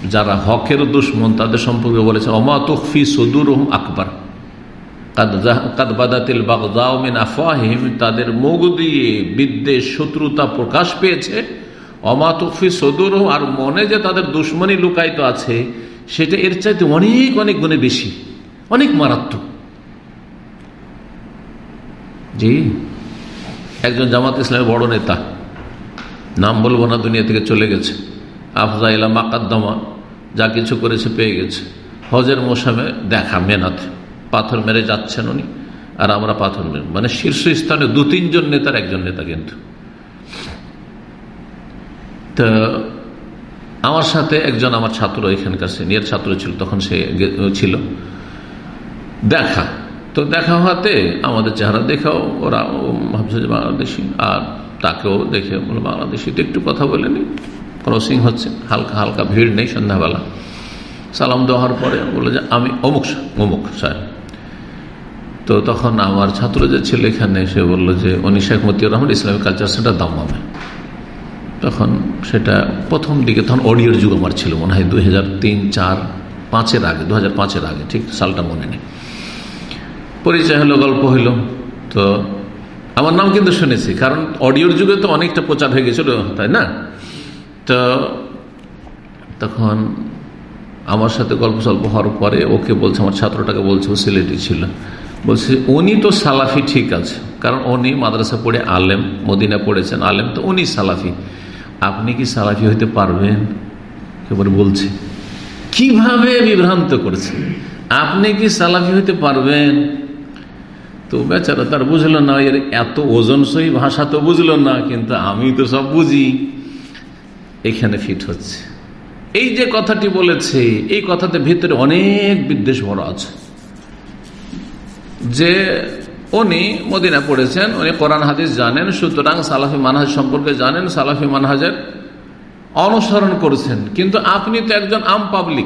যারা হকের দুশ্মন, তাদের সম্পর্কে বলেছে অমা তুফি সদুর আকবর। তাদের মুখ দিয়ে বিদ্বেষ, শত্রুতা প্রকাশ পেয়েছে। অমাতফি সদুর আর মনে যে তাদের দুশ্মনী লুকায়িত আছে, সেটা এর চাইতে অনেক অনেক গুণে বেশি, অনেক মারাত্মক। জি, একজন জামাত ইসলামের বড় নেতা, নাম বলব না, দুনিয়া থেকে চলে গেছে। আফজাইলা মাকাদ্দমা যা কিছু করেছে পেয়ে গেছে। হজের মৌসুমে দেখা মেনাতে পাথর মেরে যাচ্ছেন উনি। আর আমরা পাথর মেরে মানে শীর্ষস্থানে দু, তিনজন নেতার একজন নেতা কিন্তু। আমার সাথে একজন আমার ছাত্র এখানকার সিনিয়র ছাত্র ছিল, তখন সে ছিল। দেখা। তো দেখা হওয়াতে আমাদের চেহারা দেখাও ওরা ভাবছে যে বাংলাদেশি। আর তাকেও দেখে বলো বাংলাদেশি তো একটু কথা বলে নি। ক্রসিং হচ্ছে। হালকা হালকা ভিড় নেই সন্ধ্যাবেলা। সালাম দেওয়ার পরে বলে যে, আমি অমুক অমুক সাহেব তো তখন আমার ছাত্র যে ছিল এখানে, সে বলল যে, উনি Sheikh Matiur Rahman, Islamic culture centre দাম হবে। তখন সেটা প্রথম দিকে তখন অডিওর যুগ আমার ছিল মনে হয় দুই হাজার তিন, চার, পাঁচের আগে দু হাজার পাঁচের আগে, ঠিক সালটা মনে নেই। পরিচয় হলো, গল্প হইল। তো আমার নাম কিন্তু শুনেছি, কারণ অডিওর যুগে তো অনেকটা প্রচার হয়ে গেছিল, তাই না? তো তখন আমার সাথে গল্প সল্প হওয়ার পরে ওকে বলছে, আমার ছাত্রটাকে বলছে, ও সিলেটি ছিল। বলছে, উনি তো সালাফি ঠিক আছে। কারণ উনি মাদ্রাসা পড়ে আলেম, মদিনা পড়েছেন আলেম, তো উনি সালাফি। আপনি কি সালাফি হইতে পারবেন? এবার বলছে, কীভাবে বিভ্রান্ত করেছে? আপনি কি সালাফি হইতে পারবেন? তো বেচারা তার বুঝলো না, এর এত ওজনসই ভাষা তো বুঝলো না, কিন্তু আমি তো সব বুঝি। এখানে ফিট হচ্ছে। এই যে কথাটি বলেছে, এই কথাতে ভিতরে অনেক বিদ্বেষ ভরা আছে। যে উনি মদিনা পড়েছেন, উনি কোরআন, হাদিস জানেন, সুতরাং সালাফি মানহাজ সম্পর্কে জানেন, সালাফি মানহাজের অনুসরণ করেছেন। কিন্তু আপনি তো একজন আম পাবলিক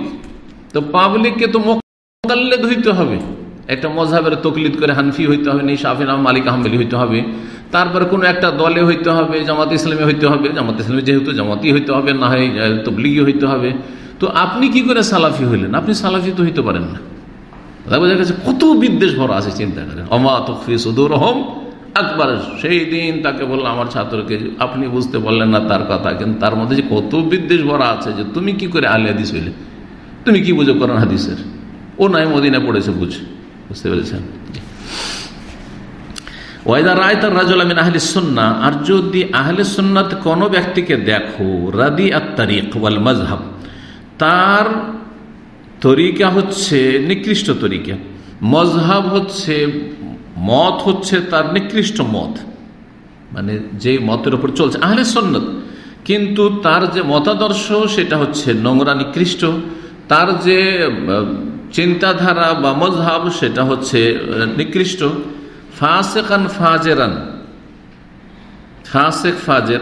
তো পাবলিককে তো মোকাল্লেদ হইতে হবে। একটা মজাবের তকলিদ করে হানফি হইতে হবে নি নাম মালিক আহমেলি হইতে হবে। তারপরে কোনো একটা দলে হইতে হবে, জামাত ইসলামী হইতে হবে, জামাত ইসলামী যেহেতু জামাতি হইতে হবে, না হয় তবলিগি হইতে হবে। তো আপনি কি করে সালাফি হইলেন? আপনি সালাফি তো হইতে পারেন না। গেছে কত বিদ্বেষ ভরা আছে, চিন্তা করেন। অমা তফি সুদুর একবার সেই দিন তাকে বলল, আমার ছাত্রকে আপনি বুঝতে বললেন না তার কথা, কিন্তু তার মধ্যে যে কত বিদ্বেষ ভরা আছে যে তুমি কি করে আলে হাদিস হইলে? তুমি কি বুঝো করেন হাদিসের? ও নাই মদিনা পড়েছে, বুঝ। বুঝতে পেরেছেন? ওয়াইদা রায় তার রাজুল আমিন আহলে সন্না, আর যদি আহলে সন্ন্যত কোনো ব্যক্তিকে দেখো রাদি আত্মারিক ওয়াল মজহাব তার তরিকা হচ্ছে নিকৃষ্ট তরিকা। মজহাব হচ্ছে মত হচ্ছে তার নিকৃষ্ট মত। মানে যে মতের উপর চলছে, আহলে সন্ন্যত কিন্তু তার যে মতাদর্শ, সেটা হচ্ছে নোংরা, নিকৃষ্ট। তার যে চিন্তাধারা বা মজহাব সেটা হচ্ছে নিকৃষ্ট। ফাসেকান ফাজেরান। ফাসেক ফাজের।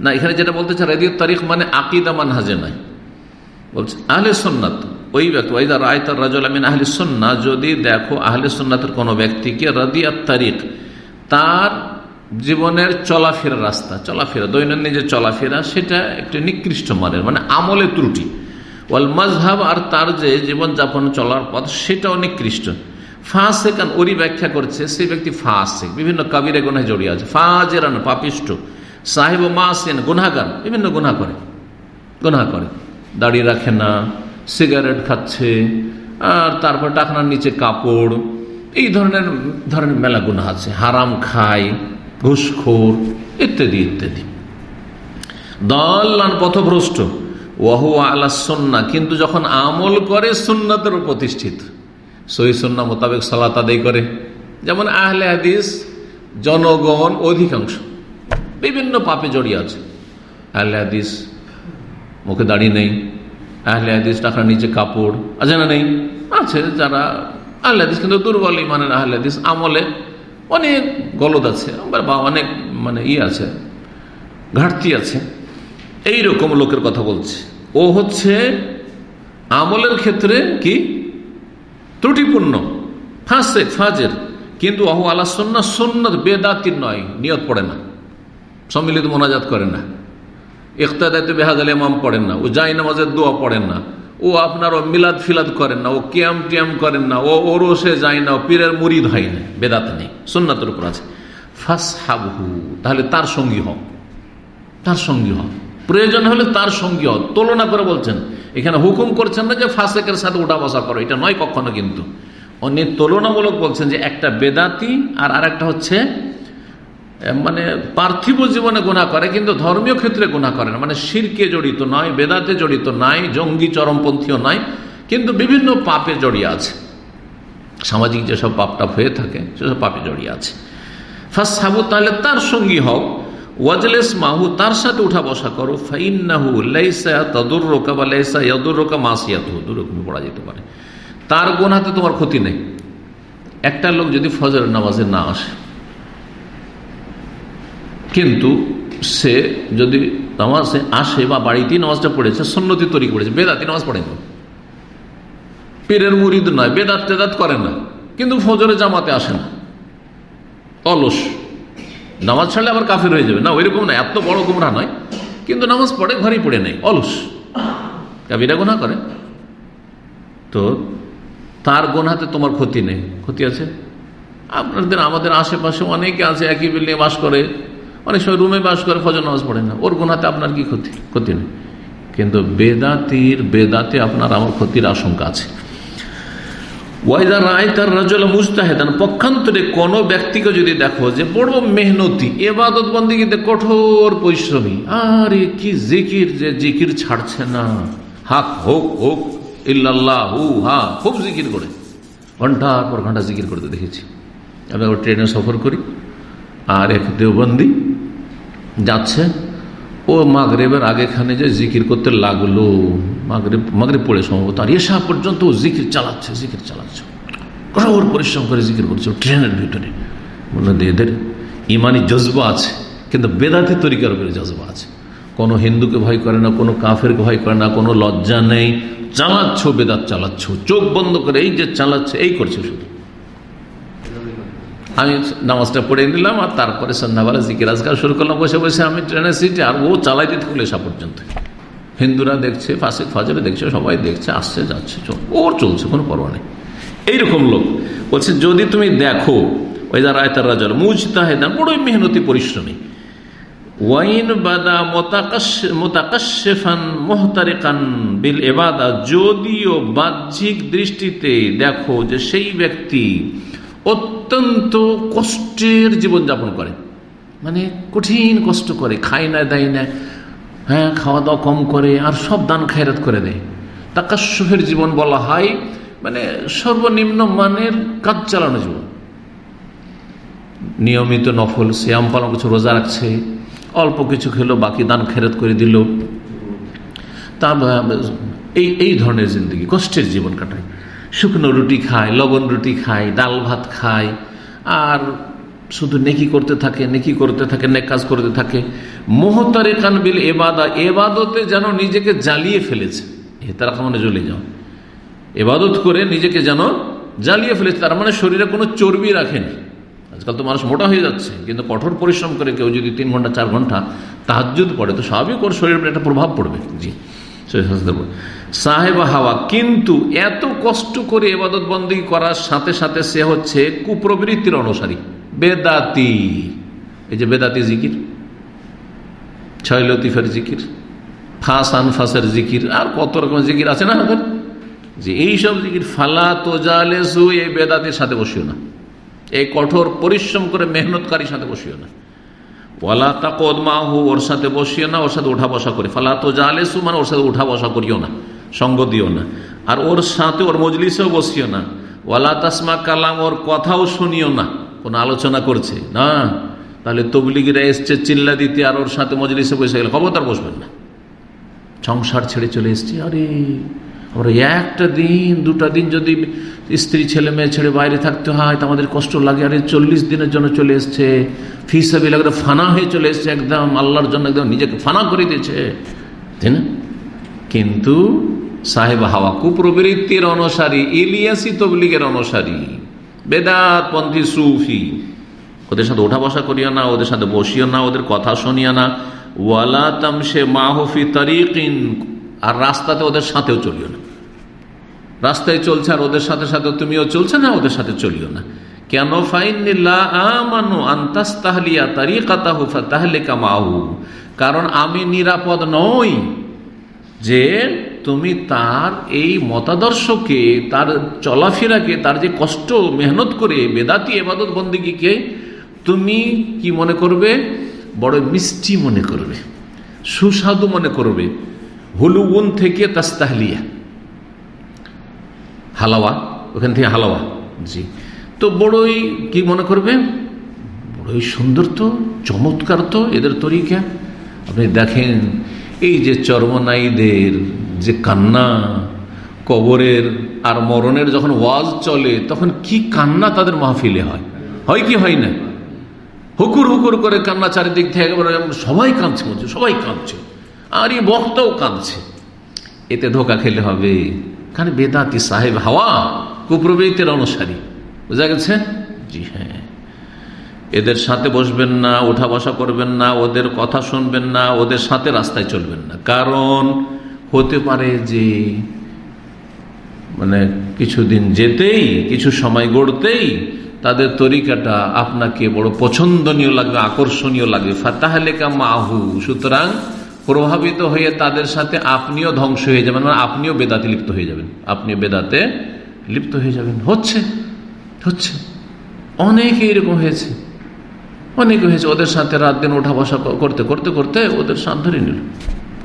না, এখানে যেটা বলতে চাই, রেদিয়ত তারিখ মানে আকিদা মানহাজে নয়। বলছে, আহলে সন্ন্যত ওই ব্যক্তি ওইদা রায়তার রাজুল আমিন আহলে সন্না যদি দেখো আহলে সন্ন্যতের কোনো ব্যক্তিকে রদিয়াত তারিখ, তার জীবনের চলাফেরা রাস্তা, চলাফেরা, দৈনন্দিন যে চলাফেরা, সেটা একটি নিকৃষ্ট মানের মানে আমলে ত্রুটি। ওয়াল মজহাব আর তার যে জীবনযাপন চলার পথ, সেটাও নিকৃষ্ট। ফাঁসেকান, ওরই ব্যাখ্যা করছে, সেই ব্যক্তি ফাঁসেক। বিভিন্ন কাবিরে গুনায় জড়িয়ে আছে। ফাজেরান পাপিষ্ট সাহেব মাসেন গুনাগার বিভিন্ন গুণা করে। গুনা করে। দাড়ি রাখে না, সিগারেট খাচ্ছে, আর তারপর টাকনার নিচে কাপড়, এই ধরনের ধরনের মেলা গুণা আছে। হারাম খায়, ঘুষখোর, ইত্যাদি ইত্যাদি। দলান পথভ্রষ্ট। ওয়াহু আলা সন্না কিন্তু যখন আমল করে সুন্নাতের প্রতিষ্ঠিত। সহি সন্না মোতাবেক সালাত আদায় করে। যেমন আহলে হাদিস, জনগণ অধিকাংশ। বিভিন্ন পাপে জড়িয়ে আছে। আহলে হাদিস মুখে দাড়ি নেই, আহলে হাদিস টাকার নিচে কাপড়, আছে না নেই? আছে যারা আহলে হাদিস, কিন্তু দুর্বল ইমানের আহলে হাদিস, আমলে অনেক গলদ আছে, বা অনেক মানে ই আছে, ঘাটতি আছে। এই রকম লোকের কথা বলছে। ও হচ্ছে আমলের ক্ষেত্রে কি? ত্রুটিপূর্ণ ফাঁসে ফাজের। কিন্তু আহ আল্লাহ সন্না সন্ন্যত বেদাতির নয়, নিয়ত পড়ে না। সম্মিলিত মোনাজাত করে না। ইখতাদায়তে বেহাদ আল ইমাম পড়েন না, ও জাই নামাজের দোয়া পড়েন না, ও আপনার ও মিলাদ ফিলাদ করেন না, ও কিয়াম টিয়াম করেন না, ও ওরসে যায় না, ও পীরের মুরিদ হয় না, বেদাত নেই, সুন্নাতের উপর আছে। ফাস হাবহু তাহলে তার সঙ্গী হও, তার সঙ্গী হও। প্রয়োজন হলে তার সঙ্গী হও, তুলনা করে বলছেন, এখানে হুকুম করছেন না যে ফাঁসেকের সাথে উঠা বসা করো, এটা নয় কখনো কিন্তু। অনেক তুলনামূলক বলছেন যে একটা বেদাতি আর আরেকটা হচ্ছে মানে পার্থিব জীবনে গুণা করে, কিন্তু ধর্মীয় ক্ষেত্রে গুণা করে না। মানে শিরকে জড়িত নয়, বেদাতে জড়িত নাই, জঙ্গি, চরমপন্থীও নাই, কিন্তু বিভিন্ন পাপে জড়িয়ে আছে। সামাজিক যেসব পাপ টাপ হয়ে থাকে, সেসব পাপে জড়িয়ে আছে। ফার্স্ট সাবু তাহলে তার সঙ্গী হও। ওয়াজলেস মাহু, তার সাথে উঠা বসা করো। ফাইন্নাহু লাইসা তদুর রোকা বা লাইসা ইয়াদুর রোকা মাসিয়াত। দুরকমই পড়া যেতে পারে। তার গোনাতে তোমার ক্ষতি নেই। একটা লোক যদি ফজর নামাজে না আসে কিন্তু সে যদি নামাজে আসে বা বাড়িতেই নামাজটা পড়েছে সন্ন্যতি তৈরি করেছে, বেদাতি নামাজ পড়ে পড়েনি পীরের মুরিদ নয়, বেদাত তেদাত করে না, কিন্তু ফজরে জামাতে আসে না। অলস। নামাজ ছাড়লে আবার কাফের হয়ে যাবে। না ওইরকম না, এত বড় গুমরা নয়, কিন্তু নামাজ পড়ে, ঘরেই পড়ে নেই, অলস। কাবিরা গোনা করে। তো তার গোনাতে তোমার ক্ষতি নেই। ক্ষতি আছে? আপনাদের, আমাদের আশেপাশে অনেকে আছে, একই বিল্ডিং বাস করে। অনেক সময় রুমে বাস করে ফজর নামাজ পড়ে না। ওর গোনাতে আপনার কি ক্ষতি? ক্ষতি নেই। কিন্তু বেদাতির, বেদাতে আপনার আমার ক্ষতির আশঙ্কা আছে। ওয়াইদা রায় তার রাজল মুস্তাহেদান পক্ষান্তরে কোন ব্যক্তিকে যদি দেখো যে বড় মেহনতি, এবাদত বন্দীতে কঠোর পরিশ্রমী, আরে কি জিকির যে জিকির ছাড়ছে না। হাক, হোক হোক, ইল্লাল্লাহ, হু হা খুব জিকির করে। ঘণ্টার পর ঘণ্টা জিকির করতে দেখেছি। আমি ট্রেনে সফর করি, আর এক দেওবন্দি যাচ্ছে। ও মাগরেবের আগেখানে যে জিকির করতে লাগল, মাগরেব মাগরেব পড়ে সম্ভবত। আর এসা পর্যন্ত ও জিকির চালাচ্ছে জিকির চালাচ্ছে। কঠোর পরিশ্রম করে জিকির করছে ট্রেনের ভিতরে। মনে এদের ইমানি জজবা আছে, কিন্তু বেদাতি তরিকার উপরে জজবা আছে। কোনো হিন্দুকে ভয় করে না, কোনো কাফেরকে ভয় করে না, কোনো লজ্জা নেই। চালাচ্ছ, বেদাত চালাচ্ছ, চোখ বন্ধ করে এই যে চালাচ্ছে, এই করছে শুধু। আমি নামাজটা পড়ে নিলাম আর তারপরে সন্ধ্যাবেলা জিকির আজকাল শুরু করলাম, বসে বসে আমি ট্রেনের সিটে আর ও চালাই চালাইতে থাকলে এসা পর্যন্ত। হিন্দুরা দেখছে ফাঁসে ফাজরে দেখছে, সবাই দেখছে, আসছে, যাচ্ছে ওর চলছে, কোনো পরোয়া নেই। এইরকম লোক। বলছে, যদি তুমি দেখো, ওই যারা আয়তার রাজার মুজতাহেদান, বড়ই মেহনতি, পরিশ্রমী। ওয়াইন বিল এবাদা যদিও বাহ্যিক দৃষ্টিতে দেখো যে সেই ব্যক্তি অত্যন্ত কষ্টের জীবনযাপন করে। মানে কঠিন কষ্ট করে, খায় না, দেয় না হ্যাঁ খাওয়া দাওয়া কম করে, আর সব দান খায়রাত করে দেয়। তাকাশের জীবন বলা হয় মানে সর্বনিম্ন মানের কাজ চালানো জীবন। নিয়মিত নফল শ্যাম পালন কিছু রোজা রাখছে, অল্প কিছু খেলো, বাকি দান খেরত করে দিল। তা, এই এই ধরনের জিন্দগি, কষ্টের জীবন কাটায়। শুকনো রুটি খায়, লবণ রুটি খায়, ডাল ভাত খায়, আর শুধু নেকি করতে থাকে, নেকি করতে থাকে, নেক কাজ করতে থাকে। মোহতারে কানবিল এবাদা, এবাদতে যেন নিজেকে জ্বালিয়ে ফেলেছে। তারা মানে জ্বলে যাও। এবাদত করে নিজেকে যেন জ্বালিয়ে ফেলেছে। তার মানে শরীরে কোনো চর্বি রাখেনি। আজকাল তো মানুষ মোটা হয়ে যাচ্ছে, কিন্তু কঠোর পরিশ্রম করে কেউ যদি তিন ঘণ্টা, চার ঘণ্টা তাহাজুদ পড়ে, তো স্বাভাবিক ওর শরীরের একটা প্রভাব পড়বে। জি। সাহেব হাওয়া, কিন্তু এত কষ্ট করে এবাদত বন্দী করার সাথে সাথে সে হচ্ছে কুপ্রবৃত্তির অনুসারী, বেদাতি। এই যে বেদাতি জিকির, ছয় লতিফের জিকির, ফাঁস আনফাসের জিকির, আর কত রকম জিকির আছে না আমাদের যে এইসব জিকির, ফালা তোজালেসু, এই বেদাতির সাথে বসিও না। এই কঠোর পরিশ্রম করে মেহনতকারীর সাথে বসিও না। ওয়ালা তাকদ মাহু, ওর সাথে বসিও না, ওর সাথে উঠা বসা করি ফালা তো জালেসু মানে ওর সাথে উঠা বসা করিও না, সঙ্গ দিও না। আর ওর সাথে, ওর মজলিসেও বসিও না। ওয়ালা তাসমা কালাম, ওর কথাও শুনিও না, কোন আলোচনা করছে না। তাহলে তবলিগিরা এসছে চিল্লা দিতে, আর ওর সাথে মজলিসে বসে গেলে খবরদার বসবেন না। সংসার ছেড়ে চলে এসছে, আরে, আমরা একটা দিন, দুটা দিন যদি স্ত্রী ছেলে মেয়ে ছেড়ে বাইরে থাকতে হয় আমাদের কষ্ট লাগে। আরে চল্লিশ দিনের জন্য চলে এসছে। ফিসাবিল একদম ফানা হয়ে চলে এসছে একদম, আল্লাহর জন্য একদম নিজেকে ফানা করে দিয়েছে। তাই না? কিন্তু সাহেব হাওয়া কুপ্রবৃত্তির অনুসারী, ইলিয়াসি তবলিগের অনুসারী, বেদাত পন্থী সুফি। ওদের সাথে ওঠা বসা করিও না, ওদের সাথে বসিও না, ওদের কথা শুনিও না। ওয়ালা তামসে মাহফি তারিকিন, আর রাস্তাতে ওদের সাথেও চলিও না। রাস্তায় চলছে আর ওদের সাথে সাথে তুমিও চলছে না, ওদের সাথে চলিও না। কেন? কারণ আমি নিরাপদ নই যে তুমি তার এই মতাদর্শকে, তার চলাফেরাকে, তার যে কষ্ট, মেহনত করে, বেদাতি, এবাদত বন্দিকে তুমি কি মনে করবে? বড় মিষ্টি মনে করবে, সুস্বাদু মনে করবে। হুলুগুন থেকে তাস্তাহলিয়া। হালাওয়া, ওখান থেকে হালাওয়া, জি। তো বড়ই কি মনে করবে? বড়ই সুন্দর তো, চমৎকার তো এদের তরিকা। আপনি দেখেন, এই যে চর্মনাইদের যে কান্না, কবরের আর মরণের যখন ওয়াজ চলে, তখন কি কান্না তাদের মাহফিলে হয়? হয় কি হয় না? হুকুর হুকুর করে কান্না চারিদিক থেকে একেবারে সবাই কাঁদছে বলছে, সবাই কাঁদছে। আর এই বক্তাও কাঁদছে। এতে ধোকা খেলে হবে। কারণ বেদাতি সাহেব হাওয়া, কুপ্রবৃত্তির অনুসারী। বোঝা গেছে? জি হ্যাঁ। এদের সাথে বসবেন না উঠা বসা করবেন না, ওদের কথা শুনবেন না, ওদের সাথে রাস্তায় চলবেন না। কারণ হতে পারে যে মানে কিছুদিন যেতেই, কিছু সময় গড়তেই তাদের তরিকাটা আপনাকে বড় পছন্দনীয় লাগবে, আকর্ষণীয় লাগবে। ফাতাহলেকা মাহু, সুতরাং প্রভাবিত হয়ে তাদের সাথে আপনিও ধ্বংস হয়ে যাবেন মানে আপনিও বেদাতে লিপ্ত হয়ে যাবেন। আপনিও বেদাতে লিপ্ত হয়ে যাবেন। হচ্ছে হচ্ছে। অনেকে এরকম হয়েছে। অনেকে হয়েছে, ওদের সাথে রাত দিন ওঠা বসা করতে করতে করতে ওদের সাথ ধরে নিল।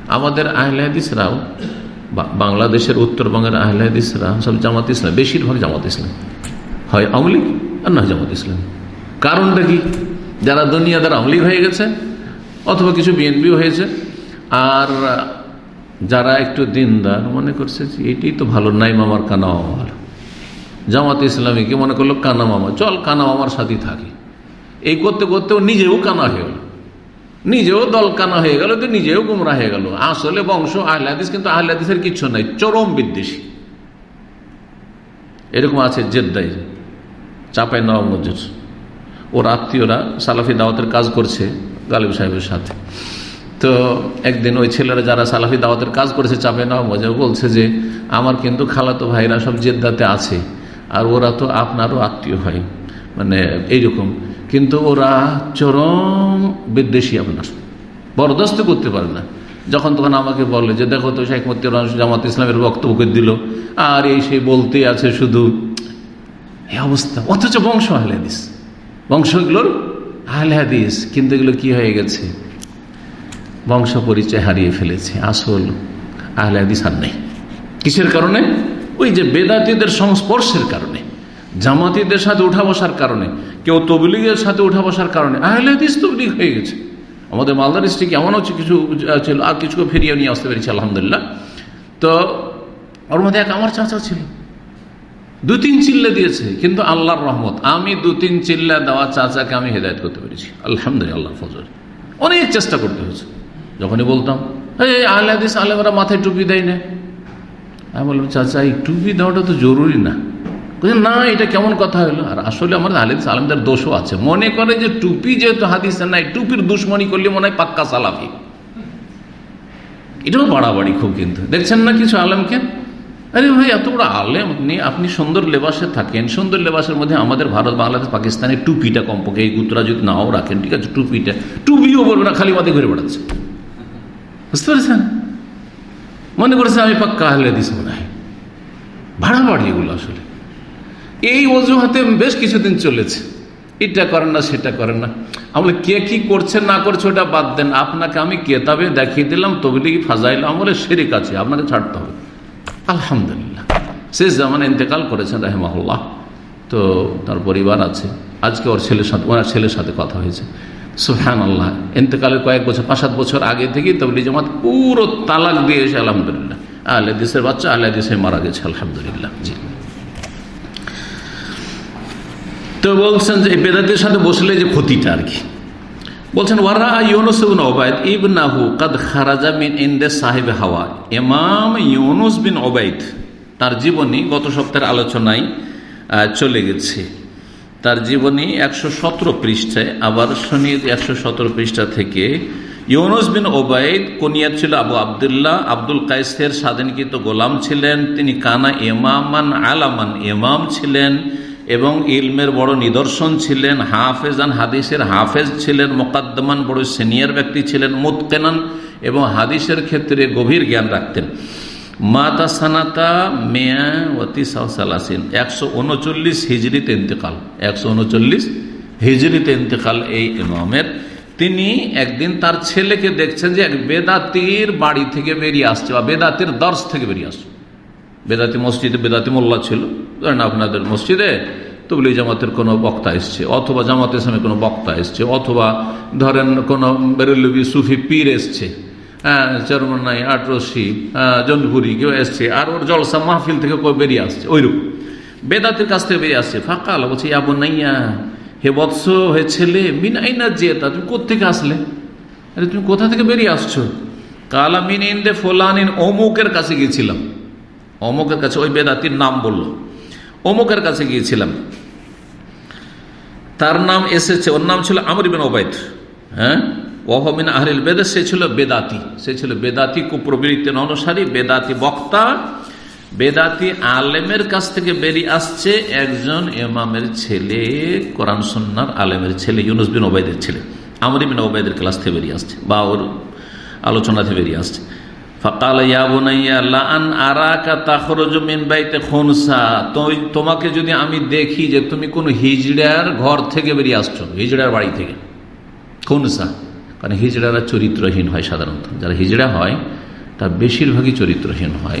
আমাদের আহলাদিসরাও বাংলাদেশের উত্তরবঙ্গের আহলাদিসরা সব জামাত ইসলাম, বেশিরভাগ জামাত ইসলাম। হয় আওয়ামী আর নয় জামাত ইসলাম। কারণটা কি? যারা দুনিয়াদার আওয়ামী হয়ে গেছে, অথবা কিছু বিএনপিও হয়েছে আর যারা একটু দিনদার মনে করছে এটি তো ভালো নাই মামার কানা মামা ভালো জামাত ইসলামীকে মনে করল কানা মামা। চল কানা মামার সাথে থাকি। এই করতে করতেও নিজেও কানা হয়ে গেল। নিজেও দল কানা হয়ে গেল তো নিজেও গুমরা হয়ে গেল। আসলে বংশ আহলাদিস কিন্তু আহলাদিসের কিছু নাই, চরম বিদ্বেষী। এরকম আছে জেদ্দাই চাপাই নবাব মজুর ওর আত্মীয়রা সালাফি দাওয়াতের কাজ করছে গালিব সাহেবের সাথে। তো একদিন ওই ছেলেরা যারা সালাফি দাওয়াতের কাজ করেছে চাপে নবাব মজুর বলছে যে, আমার কিন্তু খালাতো ভাইরা সব জেদ্দাতে আছে, আর ওরা তো আপনারও আত্মীয় হয় মানে এইরকম। কিন্তু ওরা চরম বিদ্বেষী আপনার। বরদাস্ত করতে পারে না। যখন তখন আমাকে বলে যে, দেখো তো শেখ মতি জামাত ইসলামের বক্তব্য দিল, আর এই সেই বলতে আছে শুধু এই অবস্থা, অথচ বংশ আহলে হাদিস। বংশগুলোর আহলে হাদিস, কিন্তু এগুলো কি হয়ে গেছে? বংশ পরিচয় হারিয়ে ফেলেছে। আসল আহলে হাদিস আর নেই। কিসের কারণে? ওই যে বেদাতিদের সংস্পর্শের কারণে, জামাতিদের সাথে উঠা বসার কারণে, কেউ তবলিগের সাথে উঠা বসার কারণে। আহলে হাদিস তবলিগ হয়ে গেছে। আমাদের মালদা ডিস্ট্রিক্ট এমন হচ্ছে কিছু ছিল, আর কিছুকে ফিরিয়ে নিয়ে আসতে পেরেছি, আলহামদুলিল্লাহ। তো ওর মধ্যে এক আমার চাচা ছিল। দু তিন চিল্লা দিয়েছে, কিন্তু আল্লাহর রহমত। আমি দু তিন চিল্লা দেওয়া চাচাকে আমি হেদায়ত করতে পেরেছি। আলহামদুলিল্লাহ ফজর অনেক চেষ্টা করতে হয়েছে। যখনই বলতাম, এই আহলাদিস আলেমরা মাথায় টুপি দেয় না। আমি বললাম, চাচা, এই টুপি দেওয়াটা তো জরুরি না। না, এটা কেমন কথা হলো? আর আসলে আমার আহলাদিস আলমদের দোষও আছে। মনে করে যে টুপি যেহেতু হাদিসে নাই, টুপির দুশ্মনী করলে মনে হয় পাক্কা সালাফি। এটাও বাড়াবাড়ি খুব কিন্তু। দেখছেন না কিছু আলেমকে? আরে ভাই, এত বড় আলেম আপনি আপনি সুন্দর লেবাসে থাকেন, সুন্দর লেবাসের মধ্যে আমাদের ভারত, বাংলাদেশ, পাকিস্তানের টুপিটা কমপক্ষে এই গুতরা যদি নাও রাখেন, ঠিক আছে? টুপিটা, টুপিও বলবে না, খালি মাথায় ঘুরে বেড়াচ্ছে। বুঝতে পেরেছেন? মনে করেছে আমি পাক্কা আহলে দিস মনে হয়। ভাড়াবাড়ি এগুলো আসলে। এই অজুহাতে বেশ কিছুদিন চলেছে। এটা করেন না, সেটা করেন না। আমরা কে কি করছে, না করছে, ওটা বাদ দেন। আপনাকে আমি কেতাবে দেখিয়ে দিলাম, তবলিগি ফাজাইল আমলে শেরিক কাছে আপনাকে ছাড়তে হবে। আলহামদুলিল্লাহ। শেষ জামান ইন্তেকাল করেছেন, রাহেমাহুল্লাহ। তো তার পরিবার আছে। আজকে ওর ছেলের সাথে, ওনার ছেলের সাথে কথা হয়েছে। সুফহান আল্লাহ ইন্তেকালের কয়েক বছর পাঁচ সাত বছর আগে থেকেই তবলি জামাত পুরো তালাক দিয়েছে আলহামদুলিল্লাহ। আহলে দেশের বাচ্চা, আহলে দেশে মারা গেছে, আলহামদুলিল্লাহ। জি। তো বলছেন যে বেদাতের সাথে বসলে যে ক্ষতিটা আর কি। বলছেন ওয়ারা ইউনুস বিন ওবায়দ কাদ খারাজা হাওয়া। ইউনুস বিন তার জীবনী গত সপ্তাহের আলোচনায় চলে গেছে। তার জীবনী একশো সতেরো পৃষ্ঠায় আবার শনি একশো সতেরো পৃষ্ঠা থেকে ইউনুস বিন ওবায়দ কোনিয়ার ছিল আবু আবদুল্লাহ, আব্দুল কাইসের স্বাধীনকৃত গোলাম ছিলেন, তিনি কানা এমামান আলামান এমাম ছিলেন এবং ইলমের বড় নিদর্শন ছিলেন, হাফেজান হাদিসের হাফেজ ছিলেন, মোকাদ্দমান বড় সিনিয়র ব্যক্তি ছিলেন, মুতকেনান এবং হাদিসের ক্ষেত্রে গভীর জ্ঞান রাখতেন। মাতা সানাতা মেয়া সালাসিন একশো উনচল্লিশ হিজড়িতে ইন্তেকাল। একশো উনচল্লিশ হিজড়িতে ইন্তেকাল এই ইমামের। তিনি একদিন তার ছেলেকে দেখছেন যে এক বেদাতির বাড়ি থেকে বেরিয়ে আসছে বা বেদাতির দর্শ থেকে বেরিয়ে আসছে। বেদাতি মসজিদে বেদাতি মোল্লা ছিল। ধরেন আপনাদের মসজিদে তবলি জামাতের কোনো বক্তা এসছে, অথবা জামাত ইসলামের কোনো বক্তা এসছে, অথবা ধরেন কোনো বেরুলবি সুফি পীর এসছে। চরমনাই আটরসি জনপুরি কেউ এসছে। আর ওর জলসা মাহফিল থেকে কেউ বেরিয়ে আসছে? ওইরকম। বেদাতের কাছ থেকে বেরিয়ে আসছে। ফাঁকা আলো, বলছে ইয়াবো নাইয়া হে বৎস, হে ছেলে মিনাইনা যে তা তুমি কোথেকে আসলে? আরে, তুমি কোথা থেকে বেরিয়ে আসছো? কালা মিন ইন্দে ফোলানিন, অমুকের কাছে গিয়েছিলাম। অমুকের কাছে, ওই বেদাতির নাম বলল। অমুকের কাছে গিয়েছিলাম। তার নাম এসেছে, ওর নাম ছিল আমর বিন ওবায়দ। হ্যাঁ? ওহমিন আহরিল বেদ সে ছিল বেদাতি। সে ছিল বেদাতি কুপ্রবৃত্তির অনুসারী, বেদাতি বক্তা। বেদাতি আলেমের কাছ থেকে বেরিয়ে আসছে একজন এমামের ছেলে, কোরআন সন্ন্যার আলেমের ছেলে, ইউনুস বিন ওবায়দের ছেলে। আমর বিন ওবায়দের ক্লাস থেকে বেরিয়ে আসছে, বা ওর আলোচনা থেকে বেরিয়ে আসছে। তোমাকে যদি আমি দেখি যে তুমি কোন হিজড়ার ঘর থেকে বেরিয়ে আসছো, হিজড়ার বাড়ি থেকে, খুনসা। কারণ হিজড়ারা চরিত্রহীন হয় সাধারণত। যারা হিজড়া হয়, তার বেশিরভাগই চরিত্রহীন হয়।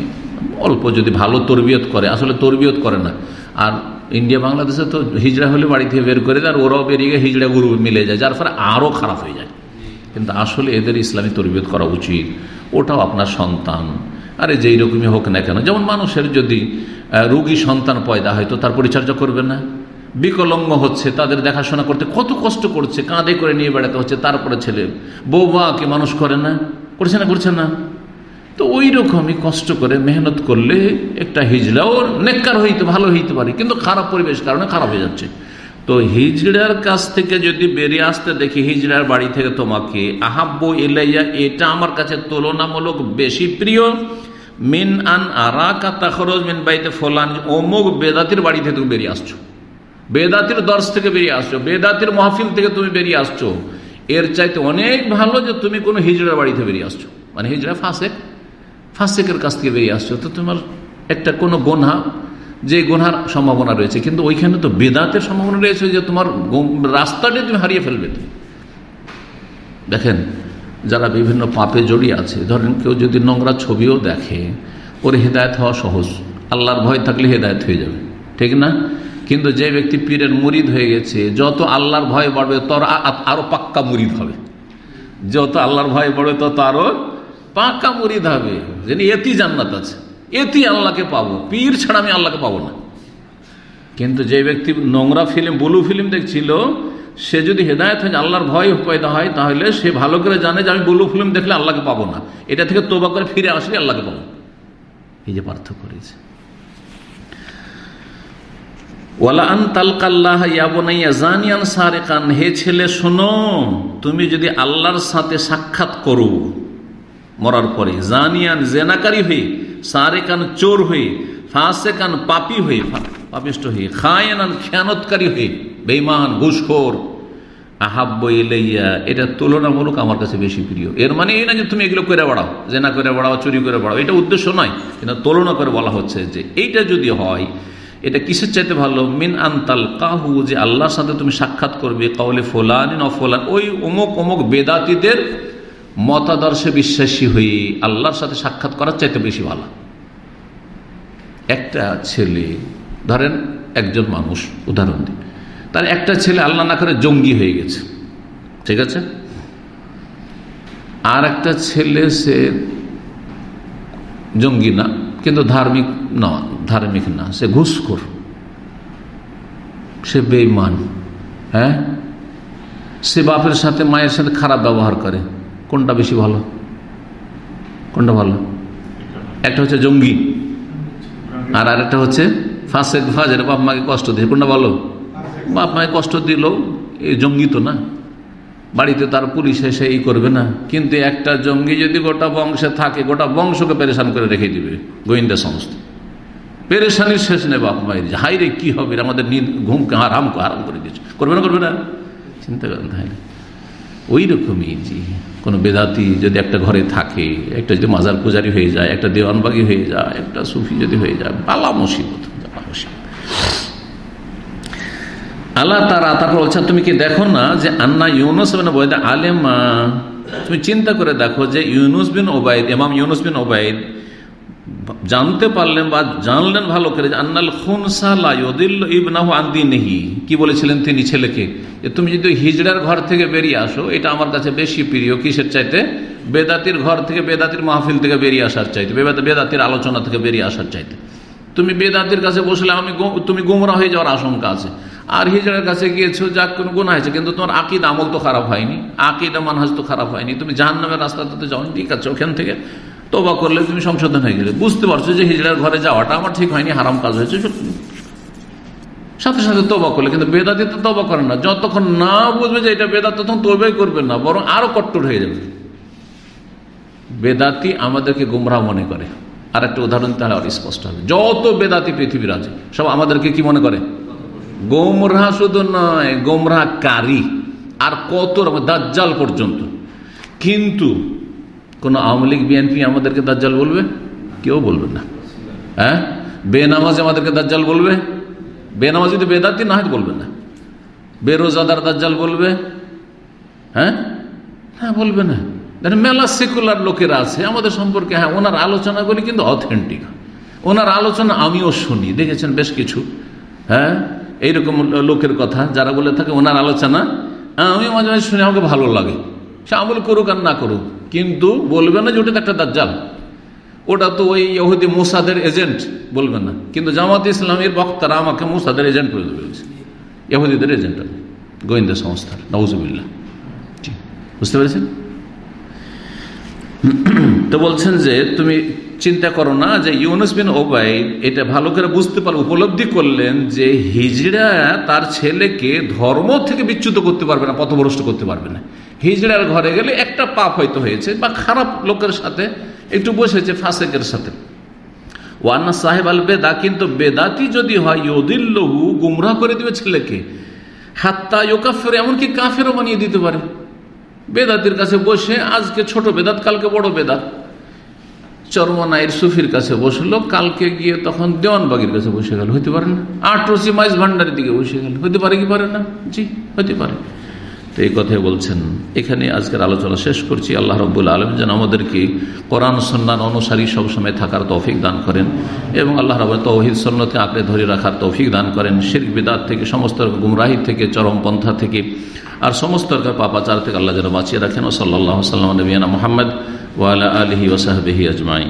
অল্প যদি ভালো তরবিয়ত করে, আসলে তরবিয়ত করে না। আর ইন্ডিয়া বাংলাদেশে তো হিজড়া হলে বাড়ি থেকে বের করে দেয়, আর ওরাও বেরিয়ে গিয়ে হিজড়া গুরু মিলে যায়, যার ফলে আরও খারাপ হয়ে যায়। কিন্তু আসলে এদের ইসলামী তরবিয়ত করা উচিত। ওটাও আপনার সন্তান। আরে যেই রকমই হোক না কেন, যেমন মানুষের যদি রুগী সন্তান পয়দা হয়, তো তার পরিচর্যা করবে না। বিকলঙ্গ হচ্ছে, তাদের দেখাশোনা করতে কত কষ্ট করছে, কাঁধে করে নিয়ে বেড়াতে হচ্ছে, তারপরে ছেলে। বৌমাকে মানুষ করে না? করছে না করছে না? তো ওই রকমই কষ্ট করে মেহনত করলে একটা হিজড়াও নেককার হইতে, ভালো হইতে পারে, কিন্তু খারাপ পরিবেশ কারণে খারাপ হয়ে যাচ্ছে। তো হিজড়ার কাছ থেকে যদি বেরিয়ে আসতে দেখি, হিজড়ার বাড়ি থেকে তোমাকে আহাব্য এলাইয়া এটা আমার কাছে তুলনামূলক বেশি প্রিয়। মিন আন আরা কাতা খরচ মিন বাইতে ফলান, অমুক বেদাতির বাড়ি থেকে তুমি বেরিয়ে আসছো। বেদাতির দর্শ থেকে বেরিয়ে আসছো, বেদাতির মহফিল থেকে তুমি বেরিয়ে আসছো, এর চাইতে অনেক ভালো যে তুমি কোনো হিজড়া বাড়িতে বেরিয়ে আসছো। মানে হিজড়া ফাঁসেক, ফাঁসেকের কাছ থেকে বেরিয়ে আসছো। তো তোমার একটা কোনো গোনা, যে গোনার সম্ভাবনা রয়েছে। কিন্তু ওইখানে তো বেদাতের সম্ভাবনা রয়েছে যে তোমার রাস্তাটা তুমি হারিয়ে ফেলবে তুমি। দেখেন, যারা বিভিন্ন পাপে জড়িয়ে আছে, ধরেন কেউ যদি নোংরা ছবিও দেখে, ওর হেদায়ত হওয়া সহজ। আল্লাহর ভয় থাকলে হেদায়ত হয়ে যাবে। ঠিক না? কিন্তু যে ব্যক্তি পীরের মুরিদ হয়ে গেছে, যত আল্লাহর ভয় বাড়বে তত আরও পাক্কা মুরিদ হবে। যত আল্লাহর ভয় বাড়বে, তত আরও পাক্কা মুরিদ হবে। যেন এতি জান্নাত আছে। এতি আল্লাহকে পাবো। পীর ছাড়া আমি আল্লাহকে পাবো না। কিন্তু যে ব্যক্তি নোংরা ফিল্ম, ব্লু ফিল্ম দেখছিল, সে যদি হেদায়ত হয়, আল্লাহর ভয় পয়দা হয়, তাহলে সে ভালো করে জানে যে আমি ব্লু ফিল্ম দেখলে আল্লাহকে পাবো না। এটা থেকে তোবা করে ফিরে আসলে আল্লাহকে পাবো। এই যে পার্থক্য করেছে হে ছেলে, শোনো, তুমি যদি আল্লাহর সাথে সাক্ষাৎ করো, মরার পরে, জানিয়ান জেনাকারী হয়ে, সারেকান চোর হয়ে, ফাঁসেকান পাপি হয়ে পাপিষ্ট হয়ে, খায়নান খেয়ানতকারী হয়ে বেইমান ঘুষখোর এটা তুলনামূলক আমার কাছে বেশি প্রিয়। এর মানে এই না যে তুমি এগুলো করে বাড়াও, জেনা করে বাড়াও, চুরি করে বাড়াও, এটা উদ্দেশ্য নয়। কিন্তু তুলনা করে বলা হচ্ছে যে, এইটা যদি হয় এটা কিসের চাইতে ভালো? মিন আন্তাল কাহু যে আল্লাহর সাথে তুমি সাক্ষাৎ করবে কাউলে ফোলান ফোলান, ওই অমুক অমুক বেদাতিদের মতাদর্শে বিশ্বাসী হয়ে আল্লাহর সাথে সাক্ষাৎ করার চাইতে বেশি ভালো। একটা ছেলে, ধরেন একজন মানুষ, উদাহরণ দিন তার একটা ছেলে আল্লাহ না করে জঙ্গি হয়ে গেছে। ঠিক আছে? আর একটা ছেলে সে জঙ্গি না, কিন্তু ধার্মিক ধার্মিক না সে ঘুষখোর। সে বেইমান হ্যাঁ? সে বাপের সাথে মায়ের সাথে খারাপ ব্যবহার করে। কোনটা বেশি ভালো? কোনটা ভালো? একটা হচ্ছে জঙ্গি আর আরেকটা হচ্ছে ফাঁসে ফাজের বাপ মাকে কষ্ট দিয়ে। কোনটা ভালো? বাপ মাকে কষ্ট দিল এই জঙ্গি তো না। বাড়িতে তার পুলিশ এসে এই করবে না। কিন্তু একটা জঙ্গি যদি গোটা বংশে থাকে গোটা বংশকে পেরেশান করে রেখে দিবে গোয়েন্দা সংস্থা। পেরেশানির শেষ নেই বাপ মায়ের হাই রে কি হবে? আমাদের ঘুমকে হারাম হারাম করে দিয়েছে। করবে না করবে না। চিন্তা করেন তাহলে। ওই রকমই জি, কোনো বেদাতি যদি একটা ঘরে থাকে, একটা যদি মাজার পূজারি হয়ে যায়, একটা দেওয়ানবাগি হয়ে যায়, একটা সুফি যদি হয়ে যায়, বালা মুসিবত আল্লাহ তারা তারপর বলছে তুমি কি দেখো না যে আন্না ইউনুস আলেমা? তুমি চিন্তা করে দেখো যে ইউনুস বিন ওবায়দ এমাম ইউনুস বিন ওবায়দ জানতে পারলেন বা জানলেন ভালো করে আন্নাল ইবনাহু আন্দি নেহি কি বলেছিলেন তিনি ছেলেকে? তুমি যদি হিজড়ার ঘর থেকে বেরিয়ে আসো, এটা আমার কাছে বেশি প্রিয়, কিসের চাইতে? বেদাতির ঘর থেকে বেদাতির মাহফিল থেকে বেরিয়ে আসার চাইতে বেদাতির আলোচনা থেকে বেরিয়ে আসার চাইতে। তুমি বেদাতির কাছে বসলে আমি তুমি গুমরা হয়ে যাওয়ার আশঙ্কা আছে। আর হিজড়ার কাছে গিয়েছো, যাক, কোনো গুণ হয়েছে, কিন্তু তোমার আকিদ আমল তো খারাপ হয়নি। আকিদা মানহাজ তো খারাপ হয়নি। তুমি জাহান নামের রাস্তাতে যাও ঠিক আছে, ওখান থেকে তোবা করলে তুমি সংশোধন হয়ে গেলে। বুঝতে পারছ যে হিজড়ার ঘরে যাওয়াটা আমার ঠিক হয়নি, হারাম কাজ হয়েছে সাথে সাথে তোবা করলে, কিন্তু বেদাতি তো তবা করে না। যতক্ষণ না বুঝবে যে এটা বেদাত তখন তোবাই করবে না, বরং আরও কট্টর হয়ে যাবে। বেদাতি আমাদেরকে গুমরাহ মনে করে। আর একটা উদাহরণ তাহলে আর স্পষ্ট হবে। যত বেদাতি পৃথিবীর আছে, সব আমাদেরকে কি মনে করে? গোমরাহ শুধু নয় গোমরাহ কারি আর কত রকম, দাজ্জাল পর্যন্ত। কিন্তু কোন আওয়ামী লীগ, বিএনপি আমাদেরকে দাজ্জাল বলবে? কেউ বলবে না। হ্যাঁ? বেনামাজ আমাদেরকে দাজ্জাল বলবে? বেনামাজ যদি বেদাতি, না হয় বলবে না। বেরোজাদার দাজ্জাল বলবে? হ্যাঁ? হ্যাঁ বলবে না। মেলা সেকুলার লোকেরা আছে, আমাদের সম্পর্কে হ্যাঁ ওনার আলোচনাগুলি কিন্তু অথেন্টিক ওনার আলোচনা আমিও শুনি, দেখেছেন বেশ কিছু। হ্যাঁ? এইরকম লোকের কথা, যারা বলে থাকে, ওনার আলোচনা আমি মাঝে মাঝে শুনে, আমাকে ভালো লাগে। সে আমল করুক আর না করুক। কিন্তু বলবে না যে ওটা একটা দাজ্জাল। ওটা তো ওই ইহুদি মুসাদের এজেন্ট বলবে না। কিন্তু জামাত ইসলামের বক্তারা আমাকে মুসাদের এজেন্ট করে বলেছে। ইহুদিদের এজেন্ট আমি। গোয়েন্দা সংস্থার নওজুবিল্লা বুঝতে পেরেছেন? তো বলছেন যে তুমি চিন্তা করো না যে ইউনুস বিন ওবাইদ এটা ভালো করে বুঝতে পার উপলব্ধি করলেন যে হিজড়া তার ছেলেকে ধর্ম থেকে বিচ্যুত করতে পারবে না, পথভ্রষ্ট করতে পারবে না। হিজড়ার ঘরে গেলে একটা পাপ হয়তো হয়েছে বা খারাপ লোকের সাথে একটু বসেছে ফাঁসেকের সাথে। ওয়ান্না সাহেব আল বেদা, কিন্তু বেদাতি যদি হয়, ইউদিল্লহু গুমরাহ করে দিবে ছেলেকে। হাত্তা ইয়োকাফের এমনকি কাফেরও বানিয়ে দিতে পারে। বেদাতির কাছে বসে, আজকে ছোট বেদাত, কালকে বড় বেদাত। চরমনাইয়ের সুফির কাছে বসল কালকে গিয়ে তখন দেওয়ানবাগির কাছে বসে গেল, হইতে পারে না। আটরসি মাইজ ভান্ডারের দিকে বসে গেল, হইতে পারে কি পারে না? জি, হইতে পারে। তো এই কথাই বলছেন। এখানে আজকের আলোচনা শেষ করছি। আল্লাহ রব্বুল আলম যেন আমাদেরকে কোরআন সন্ন্যান অনুসারী সবসময় থাকার তৌফিক দান করেন এবং আল্লাহ রব তৌহিদ সন্ন্যতে আঁকড়ে ধরে রাখার তৌফিক দান করেন। শির বিদাত থেকে, সমস্ত গুমরাহি থেকে, চরমপন্থা থেকে আর সমস্ত পাপাচার থেকে আল্লাহ যেন বাঁচিয়ে রাখেন। ও সাল্লাহ সাল্লাম নবীনা মোহাম্মদ ওয়ালা আলহি ওসাহবিহি আজমাই